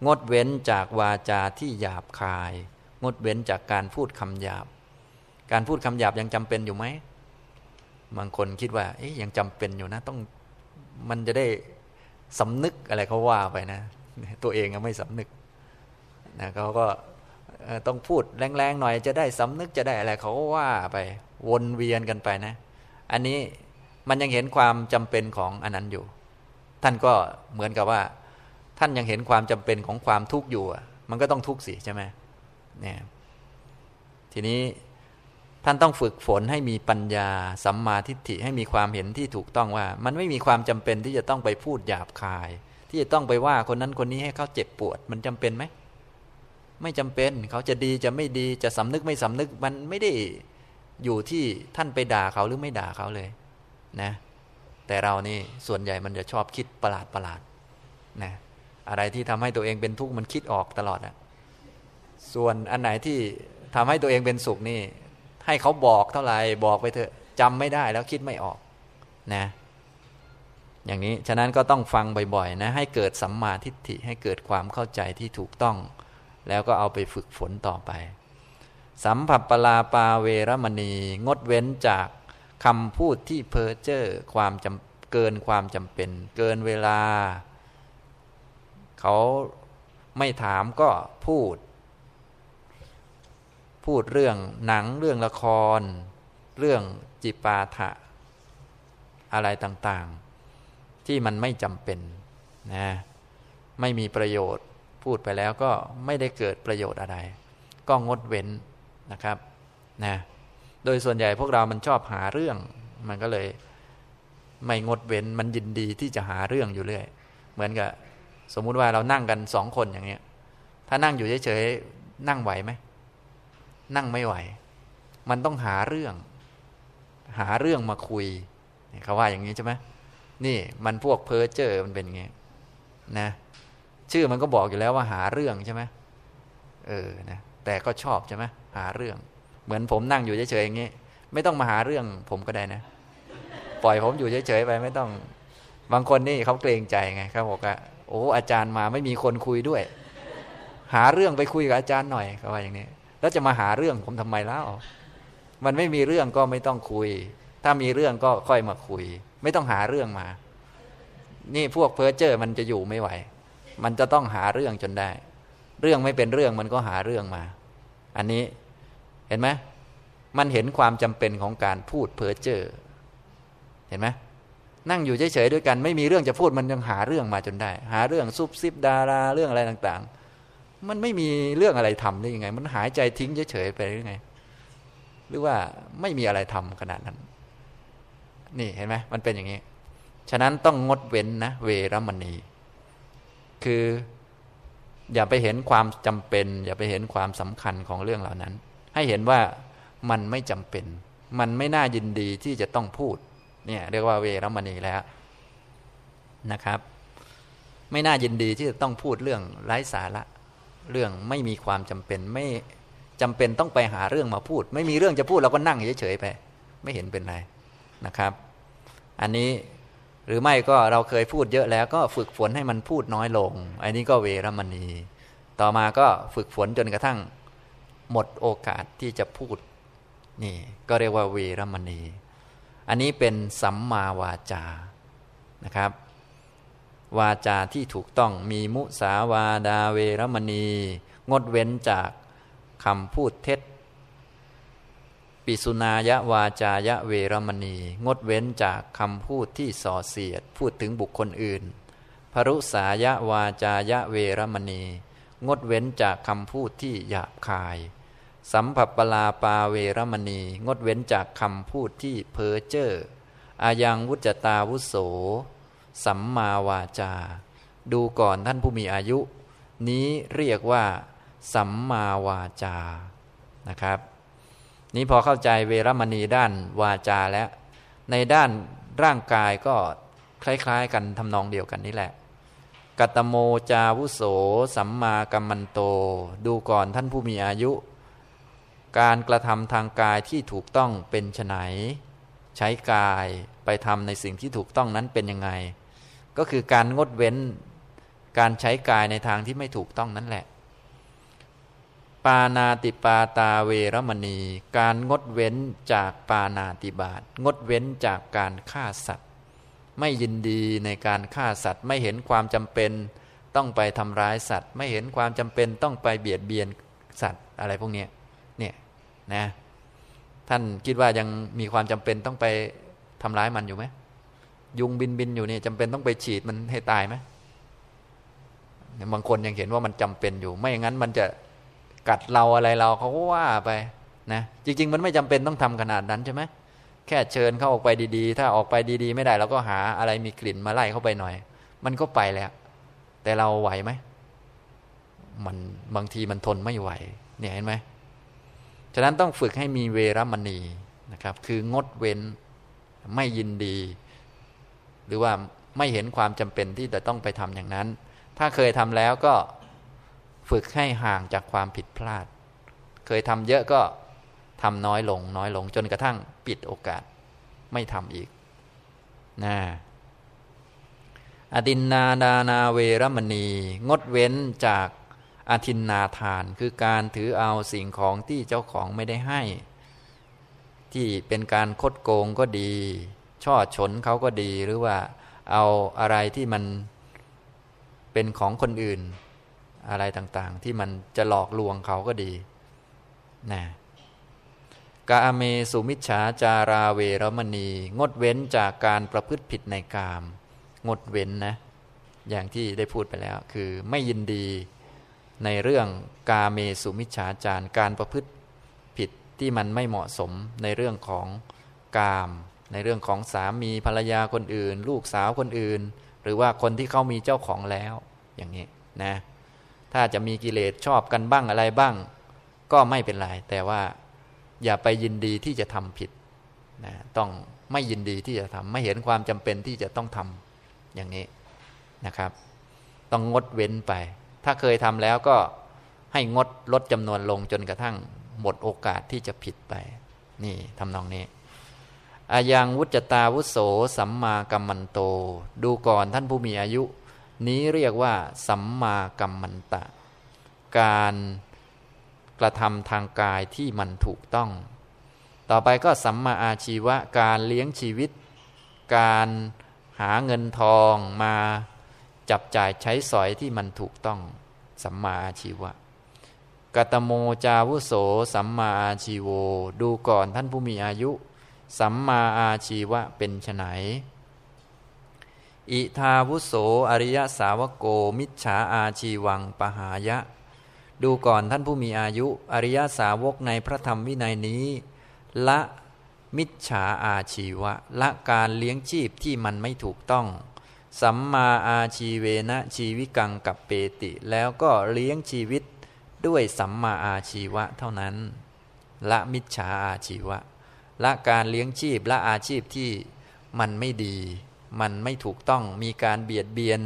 งดเว้นจากวาจาที่หยาบคาย งดเว้นจากการพูดคำหยาบ การพูดคำหยาบยังจำเป็นอยู่ไหม บางคนคิดว่า เอ๊ยยังจำเป็นอยู่นะ ต้องมันจะได้สำนึกอะไรเขาว่าไปนะ ตัวเองก็ไม่สำนึกนะเขาก็ต้องพูดแรงๆหน่อยจะได้สำนึกจะได้อะไรเขาก็ว่าไปวนเวียนกันไปนะ อันนี้มันยังเห็นความจำเป็นของอันนั้นอยู่ ท่านก็เหมือนกับว่า ท่านยังเห็นความจำเป็นของความทุกข์อยู่มันก็ต้องทุกข์สิใช่ไหมเนี่ยทีนี้ ท่านต้องฝึกฝนให้มีปัญญา สัมมาทิฏฐิให้มีความเห็นที่ถูกต้องว่า มันไม่มีความจำเป็นที่จะต้องไปพูดหยาบคาย ที่จะต้องไปว่าคนนั้นคนนี้ให้เขาเจ็บปวด มันจำเป็นไหมไม่จำเป็นเขาจะดีจะไม่ดีจะสำนึกไม่สำนึกมันไม่ได้อยู่ที่ท่านไปด่าเขาหรือไม่ด่าเขาเลยนะ แต่เรานี่ส่วนใหญ่มันจะชอบคิดประหลาดประหลาดนะอะไรที่ทำให้ตัวเองเป็นทุกข์มันคิดออกตลอดอะส่วนอันไหนที่ทำให้ตัวเองเป็นสุขนี่ ให้เขาบอกเท่าไหร่บอกไปเถอะจำไม่ได้แล้วคิดไม่ออกนะอย่างนี้ฉะนั้นก็ต้องฟังบ่อยๆนะให้เกิดสัมมาทิฏฐิให้เกิดความเข้าใจที่ถูกต้อง แล้วก็เอาไปฝึกฝนต่อไป สัมผัสปลาปาเวรมณี งดเว้นจากคำพูดที่เพ้อเจ้อความจำเกินความจำเป็น เกินเวลา เขาไม่ถามก็พูด พูดเรื่องหนังเรื่องละคร เรื่องจิปาถะ อะไรต่างๆ ที่มันไม่จำเป็นนะไม่มีประโยชน์พูดไปแล้วก็ไม่ได้เกิดประโยชน์อะไร ก็งดเว้นนะครับนะโดยส่วนใหญ่พวกเรามันชอบหาเรื่อง มันก็เลยไม่งดเว้นมันยินดีที่จะหาเรื่องอยู่เรื่อย เหมือนกับ สมมุติว่าเรานั่งกันสองคนอย่างเงี้ย ถ้านั่งอยู่เฉยๆนั่งไหวไหม นั่งไม่ไหว มันต้องหาเรื่อง หาเรื่องมาคุยเขาว่าอย่างนี้ใช่ไหมนี่มันพวกเพ้อเจอมันเป็นอย่างนี้นะ ชื่อมันก็บอกอยู่แล้วว่าหาเรื่องใช่ไหมเออนะแต่ก็ชอบใช่ไหมหาเรื่อง เหมือนผมนั่งอยู่เฉยๆอย่างนี้ ไม่ต้องมาหาเรื่องผมก็ได้นะ ปล่อยผมอยู่เฉยๆไปไม่ต้องบางคนนี่เขาเกรงใจไงเขาบอกว่าโอ้อาจารย์มาไม่มีคนคุยด้วย หาเรื่องไปคุยกับอาจารย์หน่อยเขาว่าอย่างนี้ แล้วจะมาหาเรื่องผมทำไมแล้วมันไม่มีเรื่องก็ไม่ต้องคุย ถ้ามีเรื่องก็ค่อยมาคุย ไม่ต้องหาเรื่องมา นี่พวกเพ้อเจ้อมันจะอยู่ไม่ไหว มันจะต้องหาเรื่องจนได้ เรื่องไม่เป็นเรื่องมันก็หาเรื่องมา อันนี้เห็นไหมมันเห็นความจำเป็นของการพูดเพ้อเจ้อเห็นไหมนั่งอยู่เฉยๆด้วยกัน ไม่มีเรื่องจะพูดมันยังหาเรื่องมาจนได้ หาเรื่องซุบซิบดาราเรื่องอะไรต่างๆ มันไม่มีเรื่องอะไรทำได้ยังไง มันหายใจทิ้งเฉยๆไปหรือไง หรือว่าไม่มีอะไรทำขนาดนั้น นี่เห็นไหมมันเป็นอย่างนี้ ฉะนั้นต้องงดเว้นนะ เวรมณี คือ อย่าไปเห็นความจำเป็น อย่าไปเห็นความสำคัญของเรื่องเหล่านั้น ให้เห็นว่ามันไม่จำเป็น มันไม่น่ายินดีที่จะต้องพูด เนี่ย เรียกว่าเวรมณีแล้วนะครับ ไม่น่ายินดีที่จะต้องพูดเรื่องไร้สาระ เรื่องไม่มีความจำเป็นไม่จำเป็นต้องไปหาเรื่องมาพูด ไม่มีเรื่องจะพูดเราก็นั่งเฉยๆไป ไม่เห็นเป็นไรนะครับ อันนี้หรือไม่ก็เราเคยพูดเยอะแล้วก็ฝึกฝนให้มันพูดน้อยลง อันนี้ก็เวรมณี ต่อมาก็ฝึกฝนจนกระทั่งหมดโอกาสที่จะพูดนี่ก็เรียกว่าเวรมณี อันนี้เป็นสัมมาวาจานะครับ วาจาที่ถูกต้องมีมุสาวาดาเวรมณี งดเว้นจากคำพูดเท็จ ปิสุนายะวาจายะเวรมณี งดเว้นจากคำพูดที่ส่อเสียด พูดถึงบุคคลอื่น พรุสายะวาจายะเวรมณี งดเว้นจากคำพูดที่หยาบคาย สัมผัสปลาปาเวรมณี งดเว้นจากคำพูดที่เพ้อเจ้ออายังวุจตาวุโส สัมมาวาจา ดูก่อนท่านผู้มีอายุ นี้เรียกว่า สัมมาวาจานะครับ นี้พอเข้าใจเวรมณีด้านวาจาแล้ว ในด้านร่างกายก็คล้าย ๆ กันทำนองเดียวกันนี่แหละกัตโมจาวุโส สัมมากัมมันโต ดูก่อนท่านผู้มีอายุ การกระทำทางกายที่ถูกต้องเป็นไฉนใช้กายไปทำในสิ่งที่ถูกต้องนั้นเป็นยังไง ก็คือการงดเว้นการใช้กายในทางที่ไม่ถูกต้องนั่นแหละ ปานาติปาตาเวรมณี การงดเว้นจากปานาติบาตงดเว้นจากการฆ่าสัตว์ ไม่ยินดีในการฆ่าสัตว์ ไม่เห็นความจำเป็นต้องไปทำร้ายสัตว์ ไม่เห็นความจำเป็นต้องไปเบียดเบียนสัตว์อะไรพวกนี้เนี่ยนะท่านคิดว่ายังมีความจำเป็นต้องไปทำร้ายมันอยู่ไหม ยุงบินบินอยู่นี่จำเป็นต้องไปฉีดมันให้ตายไหมบางคนยังเห็นว่ามันจำเป็นอยู่ ไม่อย่างนั้นมันจะกัดเราอะไรเราเขาก็ว่าไปนะจริง ๆ มันไม่จำเป็นต้องทำขนาดนั้นใช่ไหมแค่เชิญเขาออกไปดีๆ ถ้าออกไปดีๆ ไม่ได้เราก็หาอะไรมีกลิ่นมาไล่เข้าไปหน่อย มันก็ไปแล้ว แต่เราไหวไหมมันบางทีมันทนไม่ไหว เนี่ยเห็นไหมฉะนั้นต้องฝึกให้มีเวรมณีนะครับ คืองดเว้นไม่ยินดี หรือว่าไม่เห็นความจำเป็นที่จะต้องไปทำอย่างนั้น ถ้าเคยทำแล้วก็ฝึกให้ห่างจากความผิดพลาด เคยทำเยอะก็ทำน้อยลง น้อยลงจนกระทั่งปิดโอกาสไม่ทำอีกนะอดินนาดานาเวรมณี งดเว้นจากอาทินนาทาน คือการถือเอาสิ่งของที่เจ้าของไม่ได้ให้ ที่เป็นการคดโกงก็ดี ช่อฉนเขาก็ดีหรือว่าเอาอะไรที่มันเป็นของคนอื่น อะไรต่างๆ ที่มันจะหลอกลวงเขาก็ดีนะกาเมสุมิชฉาจาราเวรมณี งดเว้นจากการประพฤติผิดในกาม งดเว้นนะ อย่างที่ได้พูดไปแล้ว คือไม่ยินดีในเรื่องกาเมสุมิชฉาจารการประพฤติผิดที่มันไม่เหมาะสมในเรื่องของกาม ในเรื่องของสามีภรรยาคนอื่น ลูกสาวคนอื่น หรือว่าคนที่เขามีเจ้าของแล้วอย่างนี้นะถ้าจะมีกิเลสชอบกันบ้างอะไรบ้าง ก็ไม่เป็นไรแต่ว่าอย่าไปยินดีที่จะทำผิดนะต้องไม่ยินดีที่จะทำไม่เห็นความจำเป็นที่จะต้องทำอย่างนี้นะครับ ต้องงดเว้นไป ถ้าเคยทำแล้วก็ให้งดลดจำนวนลงจนกระทั่งหมดโอกาสที่จะผิดไป นี่ทำนองนี้ อายังวุจตาวุโสสัมมากัมมันโต ดูก่อนท่านผู้มีอายุ นี้เรียกว่า สัมมากัมมันตะ การกระทำทางกายที่มันถูกต้อง ต่อไปก็สัมมาอาชีวะการเลี้ยงชีวิต การหาเงินทองมาจับจ่ายใช้สอยที่มันถูกต้อง สัมมาอาชีวะกตโมจาวุโสสัมมาอาชีโว ดูก่อนท่านผู้มีอายุ สัมมาอาชีวะเป็นไฉนอิทาวุโสอริยสาวโก มิจฉาอาชีวังปหายะ ดูก่อนท่านผู้มีอายุ อริยสาวกในพระธรรมวินัยนี้ ละมิจฉาอาชีวะ ละการเลี้ยงชีพที่มันไม่ถูกต้อง สัมมาอาชีเวนะชีวิกังกับเปติ แล้วก็เลี้ยงชีวิตด้วยสัมมาอาชีวะเท่านั้น ละมิจฉาอาชีวะ ละการเลี้ยงชีพละอาชีพที่มันไม่ดี มันไม่ถูกต้องมีการเบียดเบียน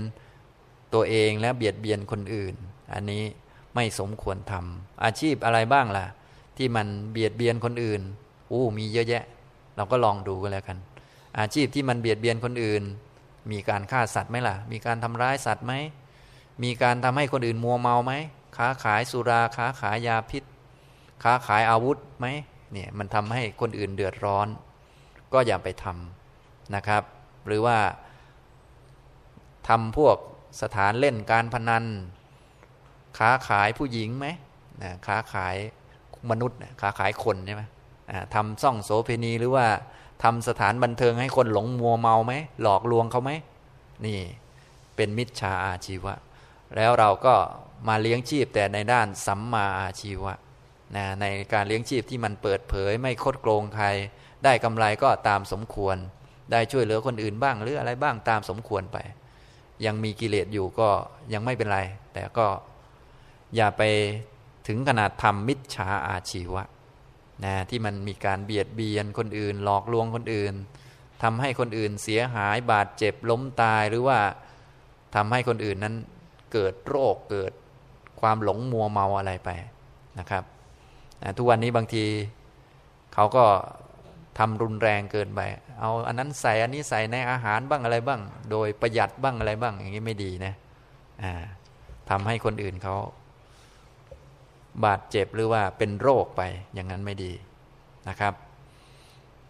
ตัวเองและเบียดเบียนคนอื่น อันนี้ไม่สมควรทำอาชีพอะไรบ้างล่ะ ที่มันเบียดเบียนคนอื่นอู้มีเยอะแยะ เราก็ลองดูกันแล้วกัน อาชีพที่มันเบียดเบียนคนอื่น มีการฆ่าสัตว์ไหมล่ะ มีการทำร้ายสัตว์ไหมมีการทำให้คนอื่นมัวเมาไหมค้าขายสุราค้าขายยาพิษ ค้าขายอาวุธไหม เนี่ยมันทำให้คนอื่นเดือดร้อน ก็อย่าไปทำนะครับ หรือว่าทำพวกสถานเล่นการพนันค้าขายผู้หญิงไหมนะค้าขายมนุษย์ค้าขายคนใช่ไหมทำซ่องโสเพณีหรือว่าทำสถานบันเทิงให้คนหลงมัวเมาไหมหลอกลวงเขาไหมนี่เป็นมิจฉาอาชีวะ แล้วเราก็มาเลี้ยงชีพแต่ในด้านสัมมาอาชีวะ นะในการเลี้ยงชีพที่มันเปิดเผย ไม่คดโกงใคร ได้กำไรก็ตามสมควร ได้ช่วยเหลือคนอื่นบ้างหรืออะไรบ้างตามสมควรไป ยังมีกิเลสอยู่ก็ยังไม่เป็นไร แต่ก็อย่าไปถึงขนาดทำมิจฉาอาชีวะนะที่มันมีการเบียดเบียนคนอื่น หลอกลวงคนอื่นทำให้คนอื่นเสียหายบาดเจ็บล้มตายหรือว่าทำให้คนอื่นนั้นเกิดโรคเกิดความหลงมัวเมาอะไรไปนะครับ ทุกวันนี้บางทีเขาก็ทำรุนแรงเกินไป เอาอันนั้นใส่อันนี้ใส่ในอาหารบ้างอะไรบ้าง โดยประหยัดบ้างอะไรบ้าง อย่างนี้ไม่ดีนะทำให้คนอื่นเขาบาดเจ็บหรือว่าเป็นโรคไปอย่างนั้นไม่ดีนะครับ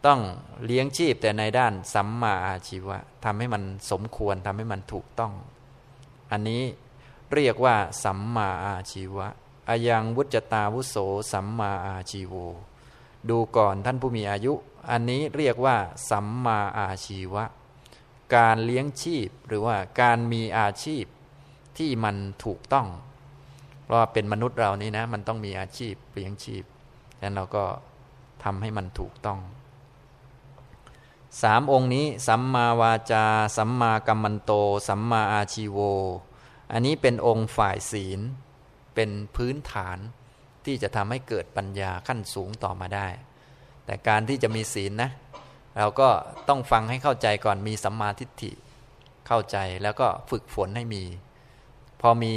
ต้องเลี้ยงชีพแต่ในด้านสัมมาอาชีวะทำให้มันสมควรทำให้มันถูกต้อง อันนี้เรียกว่าสัมมาอาชีวะ อายังวุจตาวุโสสัมมาอาชีโว ดูก่อนท่านผู้มีอายุ อันนี้เรียกว่า สัมมาอาชีวะ การเลี้ยงชีพหรือว่าการมีอาชีพที่มันถูกต้อง เพราะเป็นมนุษย์เรานี้นะ มันต้องมีอาชีพเลี้ยงชีพดังนั้นเราก็ทำให้มันถูกต้องสามองค์นี้ สัมมาวาจา สัมมากัมมันโต สัมมาอาชีโว อันนี้เป็นองค์ฝ่ายศีล เป็นพื้นฐานที่จะทำให้เกิดปัญญาขั้นสูงต่อมาได้ แต่การที่จะมีศีลนะ เราก็ต้องฟังให้เข้าใจก่อนมีสัมมาทิฏฐิเข้าใจแล้วก็ฝึกฝนให้มี พอมี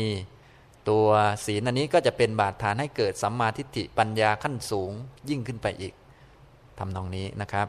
ตัวศีลอันนี้ก็จะเป็นบาดฐานให้เกิดสัมมาทิฏฐิปัญญาขั้นสูงยิ่งขึ้นไปอีกทำตรงนี้นะครับ